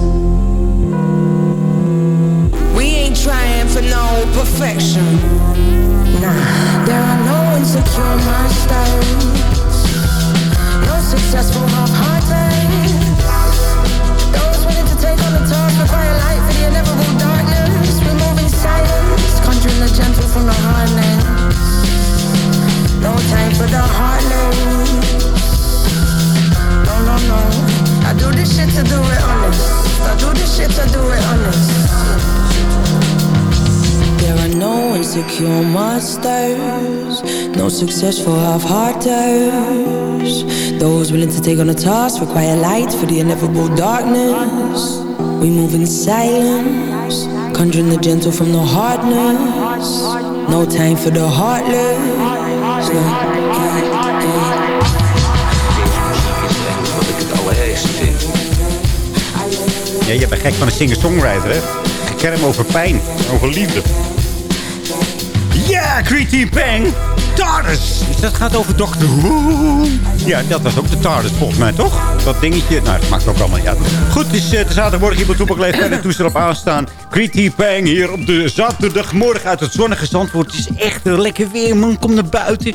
We ain't trying for no perfection. Nah, there are no insecure masters. No successful half-hearted. From the hardness. No time for the. No, no, no. I do this shit to do it honest. I do this shit to do it honest. There are no insecure monsters, no successful half-hearters. Those willing to take on a task require light for the inevitable darkness. We move in silence, conjuring the gentle from the hardness. No time for the heartless. No. Ja, je bent gek van een singer-songwriter, hè? Gekerm over pijn, over liefde. Ja, yeah, Creepy Bang, Tardis! Dus dat gaat over Doctor Who. Ja, dat was ook de TARDIS volgens mij, toch? Dat dingetje. Nou, dat maakt ook allemaal niet uit. Goed, het is uh, de zaterdagmorgen hier bij Toepak Leef. En toen erop aanstaan. Creedy Pang hier op de zaterdagmorgen uit het zonnige Zandvoort. Het is echt een lekker weer. Man, kom naar buiten.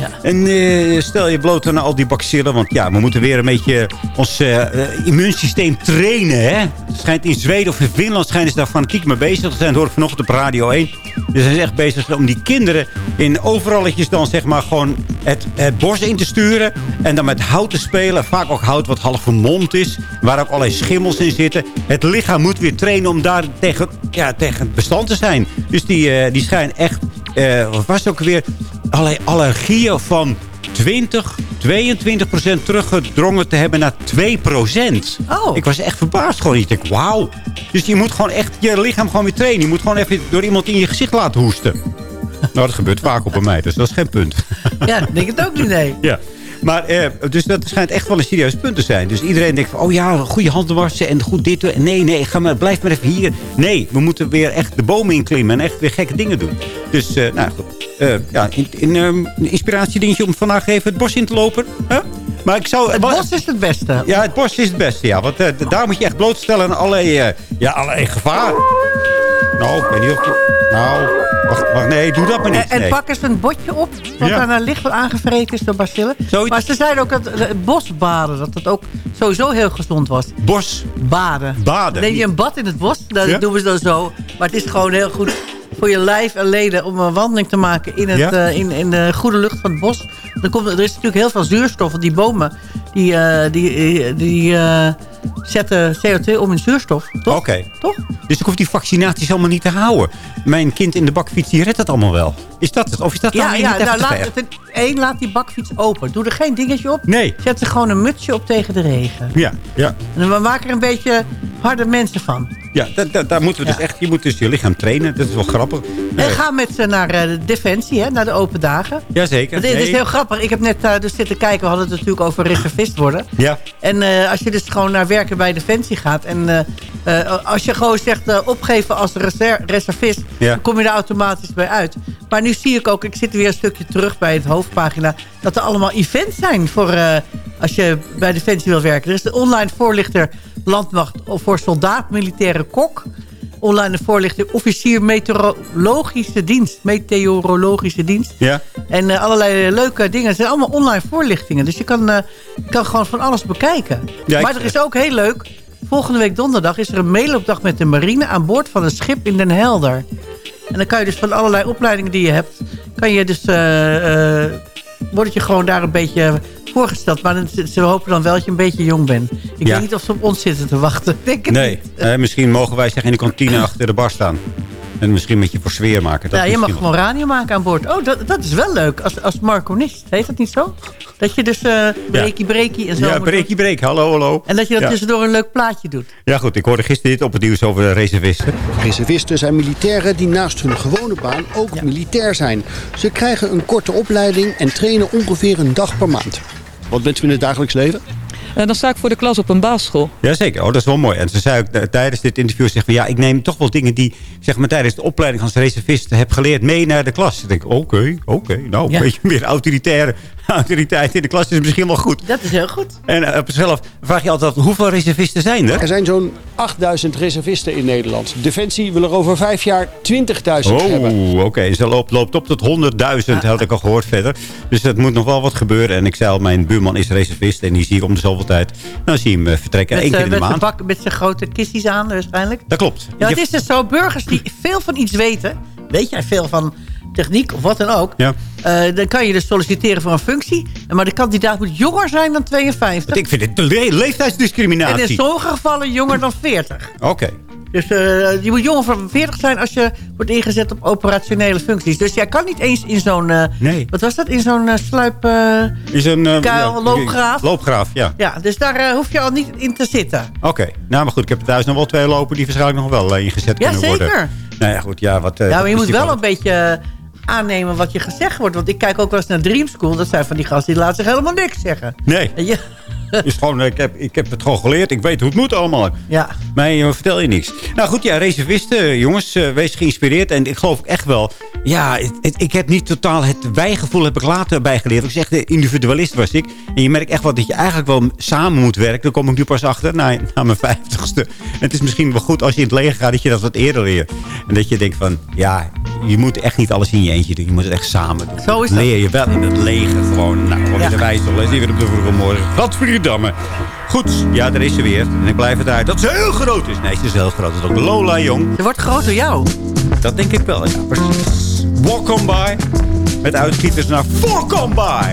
Ja. En uh, stel je bloot aan al die bacillen. Want ja, we moeten weer een beetje ons uh, immuunsysteem trainen. Hè? Het schijnt in Zweden of in Finland schijnen ze daar fanatiek mee bezig te zijn. Hoor vanochtend op Radio 1. Dus zijn ze echt bezig om die kinderen in overalletjes dan zeg maar gewoon het, het bos in te sturen. En dan met hout te spelen. Vaak ook hout wat half vermomd is. Waar ook allerlei schimmels in zitten. Het lichaam moet weer trainen om daar tegen, ja, tegen bestand te zijn. Dus die, uh, die schijnen echt... Uh, was ook weer? Allerlei allergieën van 20, 22 procent teruggedrongen te hebben naar 2 procent. Oh. Ik was echt verbaasd gewoon. Ik denk, wauw. Dus je moet gewoon echt je lichaam gewoon weer trainen. Je moet gewoon even door iemand in je gezicht laten hoesten. (laughs) nou, dat gebeurt vaak op bij mij, dus dat is geen punt. ja, ik denk het ook niet, nee. (laughs) Ja. Maar eh, dus dat schijnt echt wel een serieus punt te zijn. Dus iedereen denkt van, oh ja, goede handen wassen en goed dit. Nee, nee, ga maar, blijf maar even hier. Nee, we moeten weer echt de bomen inklimmen en echt weer gekke dingen doen. Dus, uh, nou goed. Uh, ja, in, in, um, een inspiratiedingetje om vandaag even het bos in te lopen. Huh? Maar ik zou, het bos is het beste. Ja, het bos is het beste, ja. Want uh, daar moet je echt blootstellen aan allerlei, ja, allerlei gevaar. Nou, ik weet niet of... Nou, wacht, wacht, nee, doe dat maar niet. En, nee. pak eens een botje op, wat Ja. daarna licht aangevreten is door bacillen. Zoiets. Maar ze zeiden ook dat het bosbaden, dat het ook sowieso heel gezond was. Bos? Baden. Baden. Neem je een bad in het bos, dat Ja? doen we dan zo. Maar het is gewoon heel goed voor je lijf en leden om een wandeling te maken in, het, Ja? eh, in, in de goede lucht van het bos. Dan komt, er is natuurlijk heel veel zuurstof, want die bomen die, eh, die, eh, die eh, zetten CO2 om in zuurstof. Toch? Oké. Toch? Dus ik hoef die vaccinaties allemaal niet te houden. Mijn kind in de bakfiets, die redt het allemaal wel. Is dat het? Of is dat Ja, ja niet nou, te laat, één, laat die bakfiets open. Doe er geen dingetje op. Nee. Zet er gewoon een mutsje op tegen de regen. Ja, ja. En we maken er een beetje harde mensen van. Ja, daar, moeten we dus echt... Je moet dus je lichaam trainen. Dat is wel grappig. En ga met ze naar eh, de Defensie, hè, naar de open dagen. Jazeker. Het is heel grappig. Ik heb net eh, dus zitten kijken. We hadden het natuurlijk over reservist worden. Ja. En eh, als je dus gewoon naar werken bij Defensie gaat... en eh, eh, als je gewoon zegt eh, opgeven als reser- reservist... Ja. dan kom je er automatisch bij uit. Maar nu zie ik ook, ik zit weer een stukje terug bij het hoofdpagina... dat er allemaal events zijn voor als je bij Defensie wil werken. Er is de online voorlichter landmacht voor soldaat, militaire kok... Online voorlichter officier meteorologische dienst. Meteorologische dienst. Ja. En eh, allerlei leuke dingen. Het zijn allemaal online voorlichtingen. Dus je kan, eh, je kan gewoon van alles bekijken. Ja, maar er is ook heel leuk. Volgende week donderdag is er een meeloopdag met de marine... aan boord van een schip in Den Helder. En dan kan je dus van allerlei opleidingen die je hebt... kan je dus... wordt je gewoon daar een beetje voorgesteld. Maar ze hopen dan wel dat je een beetje jong bent. Ik Ja. weet niet of ze op ons zitten te wachten. (laughs) Denk Nee, niet. eh, misschien mogen wij zich in de kantine achter de bar staan. En misschien een beetje voor sfeer maken. Dat Ja, je mag gewoon radio maken aan boord. Oh, dat, dat is wel leuk. Als, als marconist. Heet dat niet zo? Dat je dus eh breakie breakie en zo Ja, breekie break. Hallo, hallo. En dat je dat Ja. tussendoor een leuk plaatje doet. Ja goed, ik hoorde gisteren dit op het nieuws over de reservisten. Reservisten zijn militairen die naast hun gewone baan ook militair zijn. Ze krijgen een korte opleiding en trainen ongeveer een dag per maand. Wat bent u in het dagelijks leven? Eh, dan sta ik voor de klas op een basisschool. Jazeker, oh, dat is wel mooi. En ze zei ook eh, tijdens dit interview, zeggen van, ja, ik neem toch wel dingen die zeg maar, tijdens de opleiding als reservist heb geleerd mee naar de klas. Ik denk, oké, oké, nou, Ja. een beetje meer autoritaire (laughs) autoriteit in de klas is misschien wel goed. Dat is heel goed. En eh, op zichzelf vraag je altijd, hoeveel reservisten zijn er? Er zijn zo'n 8000 reservisten in Nederland. Defensie wil er over vijf jaar 20.000 hebben. Oh, oké. Ze loopt, loopt op tot 100.000, had ik al gehoord verder. Dus dat moet nog wel wat gebeuren. En ik zei al, mijn buurman is reservist en die zie ik om de zoveel tijd. Dan zie je hem eh, vertrekken, Met, één keer in de maand. bak, met zijn grote kistjes aan waarschijnlijk. Dat klopt. Ja, het Je- is dus zo. Burgers die veel van iets weten. Weet jij veel van techniek of wat dan ook. Ja. eh, dan kan je dus solliciteren voor een functie. Maar de kandidaat moet jonger zijn dan 52. Ik vind het de le- En leeftijdsdiscriminatie. in sommige gevallen jonger dan 40. Oké. Dus eh, je moet jonger van 40 zijn als je wordt ingezet op operationele functies. Dus jij kan niet eens in zo'n... eh, Nee. Wat was dat? In zo'n eh, sluip... eh, Kuil, ja, loopgraaf. Loopgraaf, ja. ja, dus daar hoef je al niet in te zitten. Oké. Nou, maar goed, ik heb er thuis nog wel twee lopen die waarschijnlijk nog wel ingezet Ja, kunnen worden. zeker. Nou ja, goed, ja, wat... ja, maar je moet wel een beetje aannemen wat je gezegd wordt. Want ik kijk ook wel eens naar Dream School. Dat zijn van die gasten die laten zich helemaal niks zeggen. Nee. Je- (laughs) Is gewoon, ik, heb, ik heb het gewoon geleerd. Ik weet hoe het moet allemaal. Ja. Mij eh, vertel je niks. Nou goed, ja, reservisten, jongens, eh, wees geïnspireerd. En ik geloof echt wel... Ja, het- het- ik heb niet totaal het wijgevoel heb ik later bijgeleerd. Ik zeg, de individualist was ik. En je merkt echt wel dat je eigenlijk wel samen moet werken. Daar kom ik nu pas achter, na, na mijn vijftigste. En het is misschien wel goed als je in het leger gaat... dat je dat wat eerder leert. En dat je denkt van, ja, je moet echt niet alles in je eentje doen. Je moet het echt samen doen. Zo is Dat leer je wel in het leger gewoon. Nou, wat Ja. de wijzel. Weer op de vroege morgen. Gadverdamme. Goed, ja, daar is ze weer. En ik blijf het uit dat ze heel groot is. Nee, ze is heel groot. Dat is ook Lola Jong. Ze wordt groot door jou. Dat denk ik wel, ja. Precies. Walk on by. Met uitschieters naar Walk on by.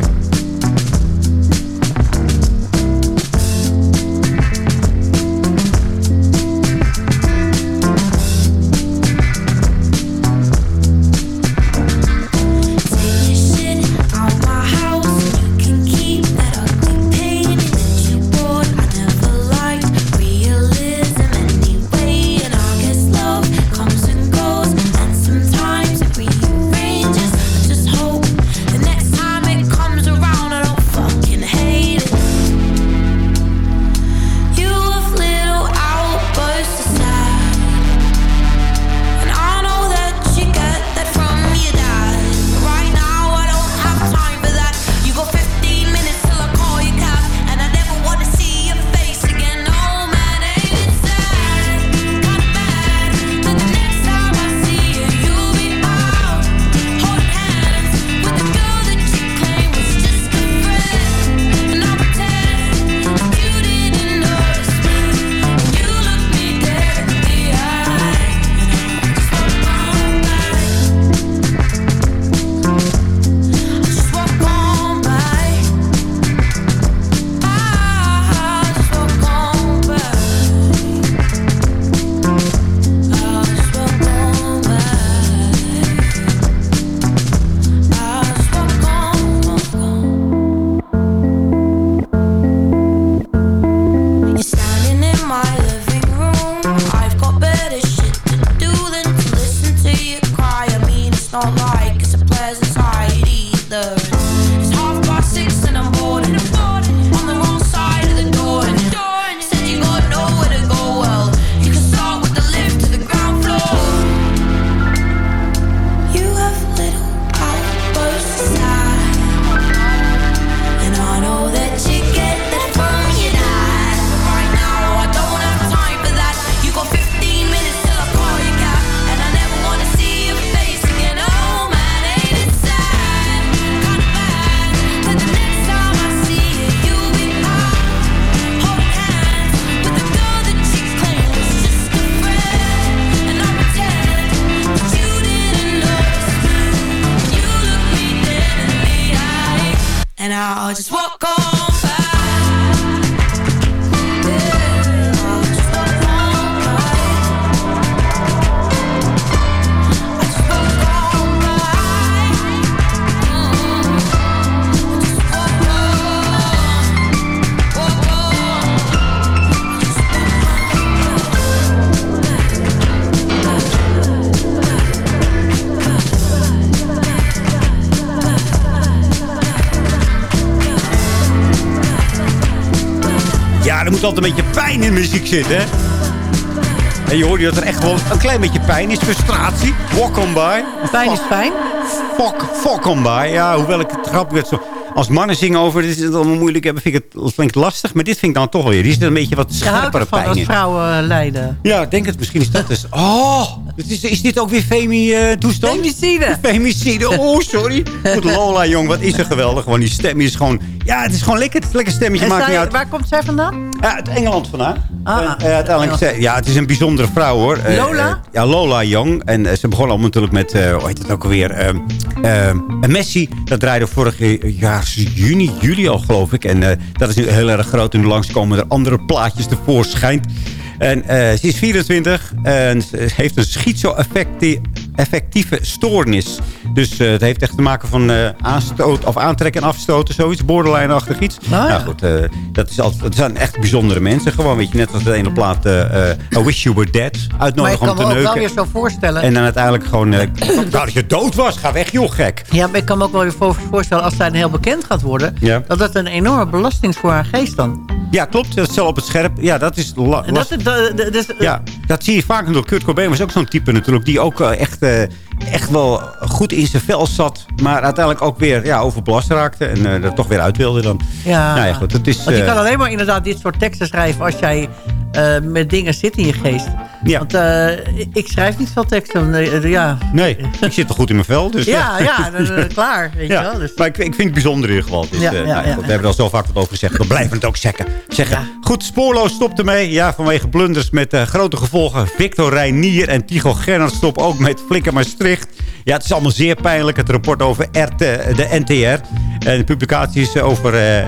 Altijd een beetje pijn in muziek zitten, hè? En je hoort dat er echt wel een klein beetje pijn is. Frustratie. Walk on by. Pijn is pijn? Fuck, fuck on by. Ja, hoewel ik het grappig werd zo... Als mannen zingen over, dit is het allemaal moeilijk hebben, vind ik het ik lastig. Maar dit vind ik dan toch weer. Die is een beetje wat scherpere pijn als vrouwen eh, lijden. Ja, ik denk het. Misschien is dat dus... Oh, is, is dit ook weer Femi-toestand? Femicide. Femicide. Oh, sorry. Goed, Lola, jong. Wat is er geweldig. Gewoon die stem is gewoon... Ja, het is gewoon lekker. Het is lekker stemmetje. Maakt niet uit. waar komt zij vandaan? Ja, uit Engeland vandaan. Ah, En, eh, uiteindelijk, ze- ja, het is een bijzondere vrouw hoor. Eh, Lola? eh, ja, Lola Young. En eh, ze begon al natuurlijk met, eh hoe heet het ook alweer? Messi. Dat draaide vorig jaar juni, juli al geloof ik. En eh, dat is nu heel erg groot. En nu langskomen er andere plaatjes tevoorschijn. En eh, ze is 24 en heeft een schizo-affectie effectieve stoornis. Dus eh, het heeft echt te maken van eh, aanstoot, of aantrekken en afstoten. Zoiets, borderline-achtig iets. ja. Nou goed, eh, dat, is altijd, dat zijn echt bijzondere mensen. Gewoon, weet je, net als de ene plaat I Wish You Were Dead. Maar ik Uitnodigen kan om me te ook wel weer neuken. zo voorstellen... En dan uiteindelijk gewoon... (coughs) dat je dood was. Ga weg, joh, gek. Ja, maar ik kan me ook wel weer voor- voorstellen... als zij heel bekend gaat worden... Ja. dat dat een enorme belasting is voor haar geest dan. Ja, klopt. Dat stel op het scherp. Ja, dat is dat, dat, dat- dus, Ja, dat zie je vaak door. Kurt Cobain was ook zo'n type natuurlijk. Die ook echt, eh, echt wel goed in zijn vel zat. Maar uiteindelijk ook weer ja, overbelast raakte. En eh, er toch weer uit wilde dan. Ja. Nou ja, goed. Het is, Want je eh, kan alleen maar inderdaad dit soort teksten schrijven... als jij eh, met dingen zit in je geest. Ja. Want ik schrijf niet veel teksten. Nee, ja. Nee, ik zit er goed in mijn vel. Dus, ja, ja, (laughs) klaar. Weet Ja, je wel. Dus, maar ik, ik vind het bijzonder in ieder geval. Dus, Ja, nou ja, goed, we hebben er al zo vaak wat over gezegd. We blijven het ook zeggen. zeggen. Goed, Spoorloos stopt ermee. Ja, vanwege blunders met grote gevolgen. Victor Reinier en Tycho Gernert stoppen ook met Flikker Ja, het is allemaal zeer pijnlijk. Het rapport over RT, de NTR. En de publicaties over eh, eh,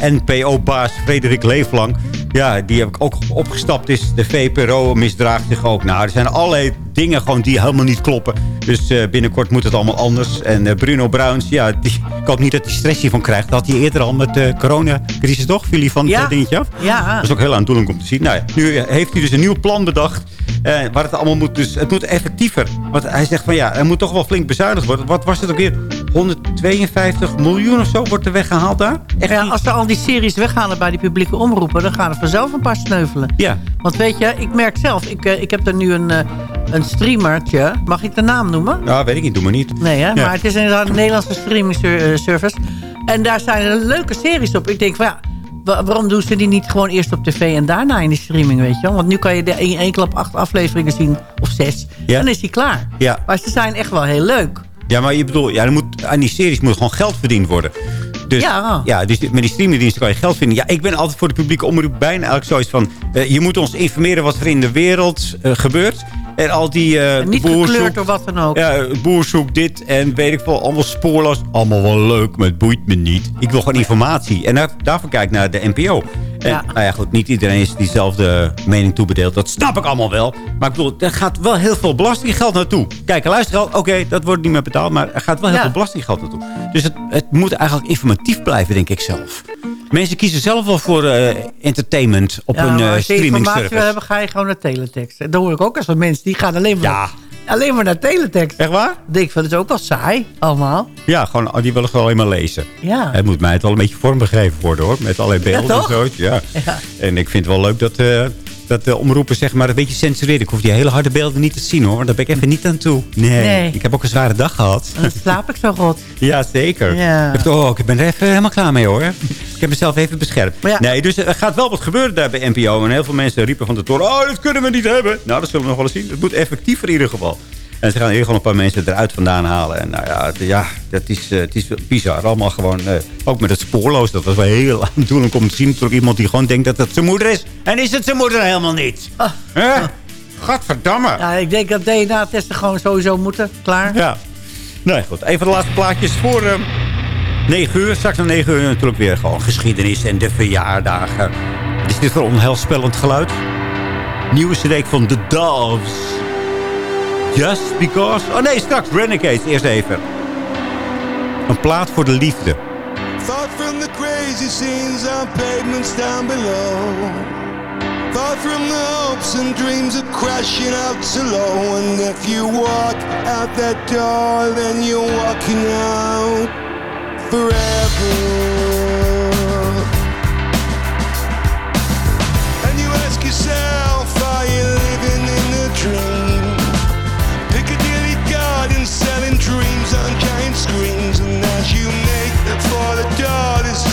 NPO-baas Frederik Leeflang. Ja, die heb ik ook opgestapt. Is de VPRO misdraagt zich ook. Nou, er zijn allerlei dingen gewoon die helemaal niet kloppen. Dus eh, binnenkort moet het allemaal anders. En eh, Bruno Bruins, ja, die, ik hoop niet dat hij stress hiervan krijgt. Dat had hij eerder al met de coronacrisis, toch? Viel hij van Ja. het dingetje af? ja. Dat is ook heel aandoenlijk om te zien. Nou ja, nu eh, heeft hij dus een nieuw plan bedacht. eh, waar het allemaal moet. Dus het moet effectiever. Want hij zegt van ja, er moet toch wel flink bezuinigd worden. Wat was het ook weer? 152 miljoen of zo wordt er weggehaald daar? Echt Ja, als ze al die series weghalen bij die publieke omroepen... dan gaan er vanzelf een paar sneuvelen. Ja. Want weet je, ik merk zelf... ik, eh, ik heb er nu een, eh, een streamertje. Mag ik de naam noemen? Ja, weet ik niet. Doe maar niet. Nee, hè? Ja. maar het is inderdaad een Nederlandse streaming eh, service. En daar zijn er leuke series op. Ik denk van ja, wa- waarom doen ze die niet gewoon eerst op tv en daarna in die streaming, weet je wel? Want nu kan je de in één klap acht afleveringen zien, of zes. Ja. Dan is die klaar. Ja. Maar ze zijn echt wel heel leuk. Ja, maar je bedoelt, ja, er moet, aan die series moet gewoon geld verdiend worden. Dus, Ja. ja, dus met die streamingdiensten kan je geld vinden. Ja, ik ben altijd voor de publieke omroep bijna eigenlijk zoiets van... eh, je moet ons informeren wat er in de wereld eh, gebeurt. En al die eh En niet boer gekleurd zoekt- door wat dan ook. Ja, boer zoekt dit en weet ik veel, allemaal spoorloos. Allemaal wel leuk, maar het boeit me niet. Ik wil gewoon informatie. En daar, daarvoor kijk ik naar de NPO. En, Ja. Nou ja, goed, niet iedereen is diezelfde mening toebedeeld. Dat snap ik allemaal wel. Maar ik bedoel, er gaat wel heel veel belastinggeld naartoe. Kijk, luistergeld, oké, dat wordt niet meer betaald. Maar er gaat wel heel Ja. veel belastinggeld naartoe. Dus het, het moet eigenlijk informatief blijven, denk ik zelf. Mensen kiezen zelf wel voor eh, entertainment op Ja, een maar eh, als je streaming service. hebben, ga je gewoon naar teletext. En dat hoor ik ook als mensen die gaan alleen maar, Ja. alleen maar naar teletext. Echt waar? Ik denk van, dat is ook wel saai, allemaal. Ja, gewoon, oh, die willen gewoon alleen maar lezen. Ja. Het moet mij het wel een beetje vormgegeven worden hoor. Met allerlei beelden toch? en zo. Ja. Ja. En ik vind het wel leuk dat, eh, dat de omroepen zeg maar een beetje censureren. Ik hoef die hele harde beelden niet te zien hoor. Daar ben ik even niet aan toe. Nee. Nee. Ik heb ook een zware dag gehad. En dan slaap ik zo rot. (laughs) ja, zeker. Ja. Ik, dacht, oh, ik ben er even helemaal klaar mee hoor. Ik heb mezelf even beschermd. Ja. Nee, dus er gaat wel wat gebeuren daar bij NPO. En heel veel mensen riepen van de toren. Oh, dat kunnen we niet hebben. Nou, dat zullen we nog wel eens zien. Het moet effectiever in ieder geval. En ze gaan hier gewoon een paar mensen eruit vandaan halen. En nou ja, het, ja dat is, eh, het is bizar. Allemaal gewoon, eh, ook met het spoorloos. Dat was wel heel aandoenlijk om te zien. Natuurlijk iemand die gewoon denkt dat het zijn moeder is. En is het zijn moeder helemaal niet. Ah. Hè? Gadverdamme. Ja, ik denk dat DNA-testen gewoon sowieso moeten. Klaar. Ja. Nee, goed. Even de laatste plaatjes voor eh 9 uur. Straks om 9 uur natuurlijk weer gewoon geschiedenis en de verjaardagen. Wat is dit voor onheilspellend geluid? Nieuwe CD van The Doves. Just Because... Oh nee, straks Renegades. Eerst even. Een plaat voor de liefde. Far from the crazy scenes on pavements down below. Far from the hopes and dreams of crashing out so low. And if you walk out that door, then you're walking out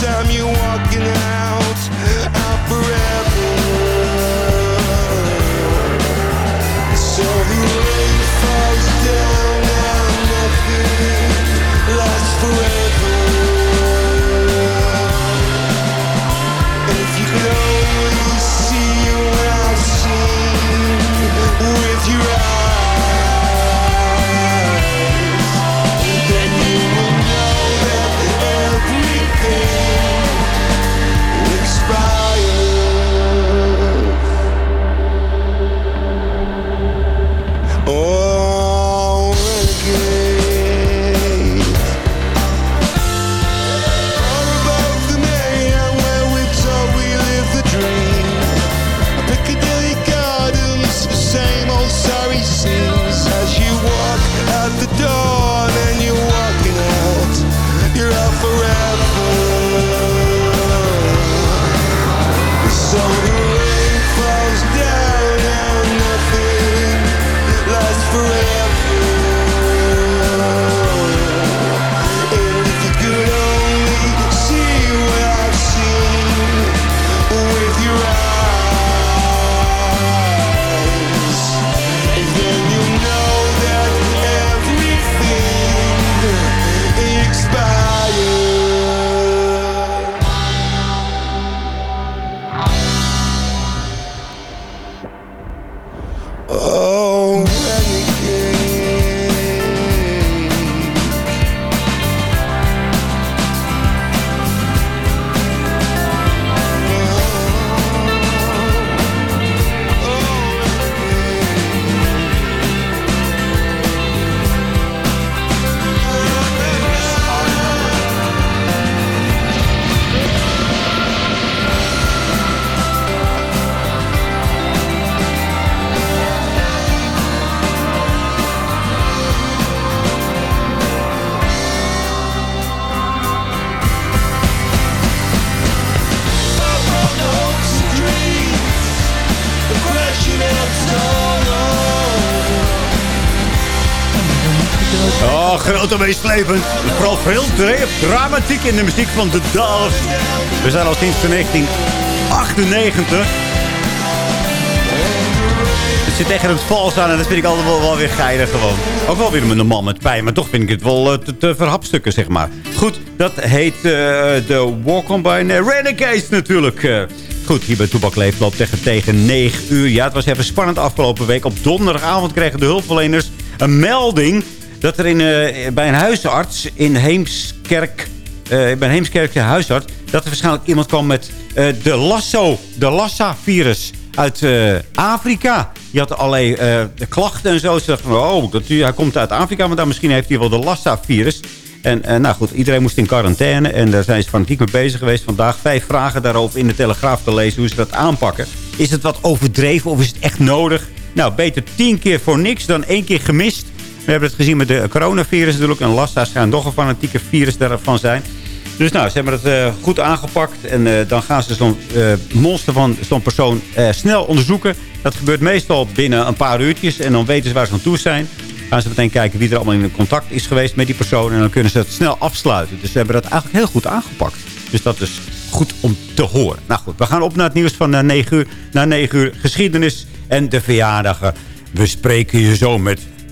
time you're walking out. Out forever grote meeslepend. Vooral veel dra- dramatiek in de muziek van The Dolls. We zijn al sinds 1998. Het zit tegen het vals aan en dat vind ik altijd wel, weer geinig gewoon. Ook wel weer met een man met pijn, maar toch vind ik het wel eh, te, verhapstukken, zeg maar. Goed, dat heet eh, de Walk On By Renegades natuurlijk. eh. Goed, hier bij Toebak loopt tegen, tegen 9 uur. Ja, het was even spannend afgelopen week. Op donderdagavond kregen de hulpverleners een melding... dat er in, eh, bij een huisarts in Heemskerk... eh, bij een Heemskerkse huisarts... dat er waarschijnlijk iemand kwam met eh, de Lasso, de Lassa-virus uit Afrika. Die had allerlei de klachten en zo. Ze dachten oh, dat, hij komt uit Afrika... maar dan misschien heeft hij wel de Lassa-virus... En nou goed, iedereen moest in quarantaine. En daar zijn ze fanatiek mee bezig geweest vandaag. Vijf vragen daarover in de Telegraaf te lezen hoe ze dat aanpakken. Is het wat overdreven of is het echt nodig? Nou, beter tien keer voor niks dan één keer gemist. We hebben het gezien met de coronavirus natuurlijk. En Lassa schijnt nog een fanatieke virus daarvan zijn. Dus nou, ze hebben het eh, goed aangepakt. En eh, dan gaan ze zo'n eh, monster van zo'n persoon snel onderzoeken. Dat gebeurt meestal binnen een paar uurtjes. En dan weten ze waar ze aan toe zijn gaan ze meteen kijken wie er allemaal in contact is geweest met die persoon. En dan kunnen ze het snel afsluiten. Dus ze hebben dat eigenlijk heel goed aangepakt. Dus dat is goed om te horen. Nou goed, we gaan op naar het nieuws van uh, 9 uur. Na 9 uur geschiedenis en de verjaardagen. We spreken je zo met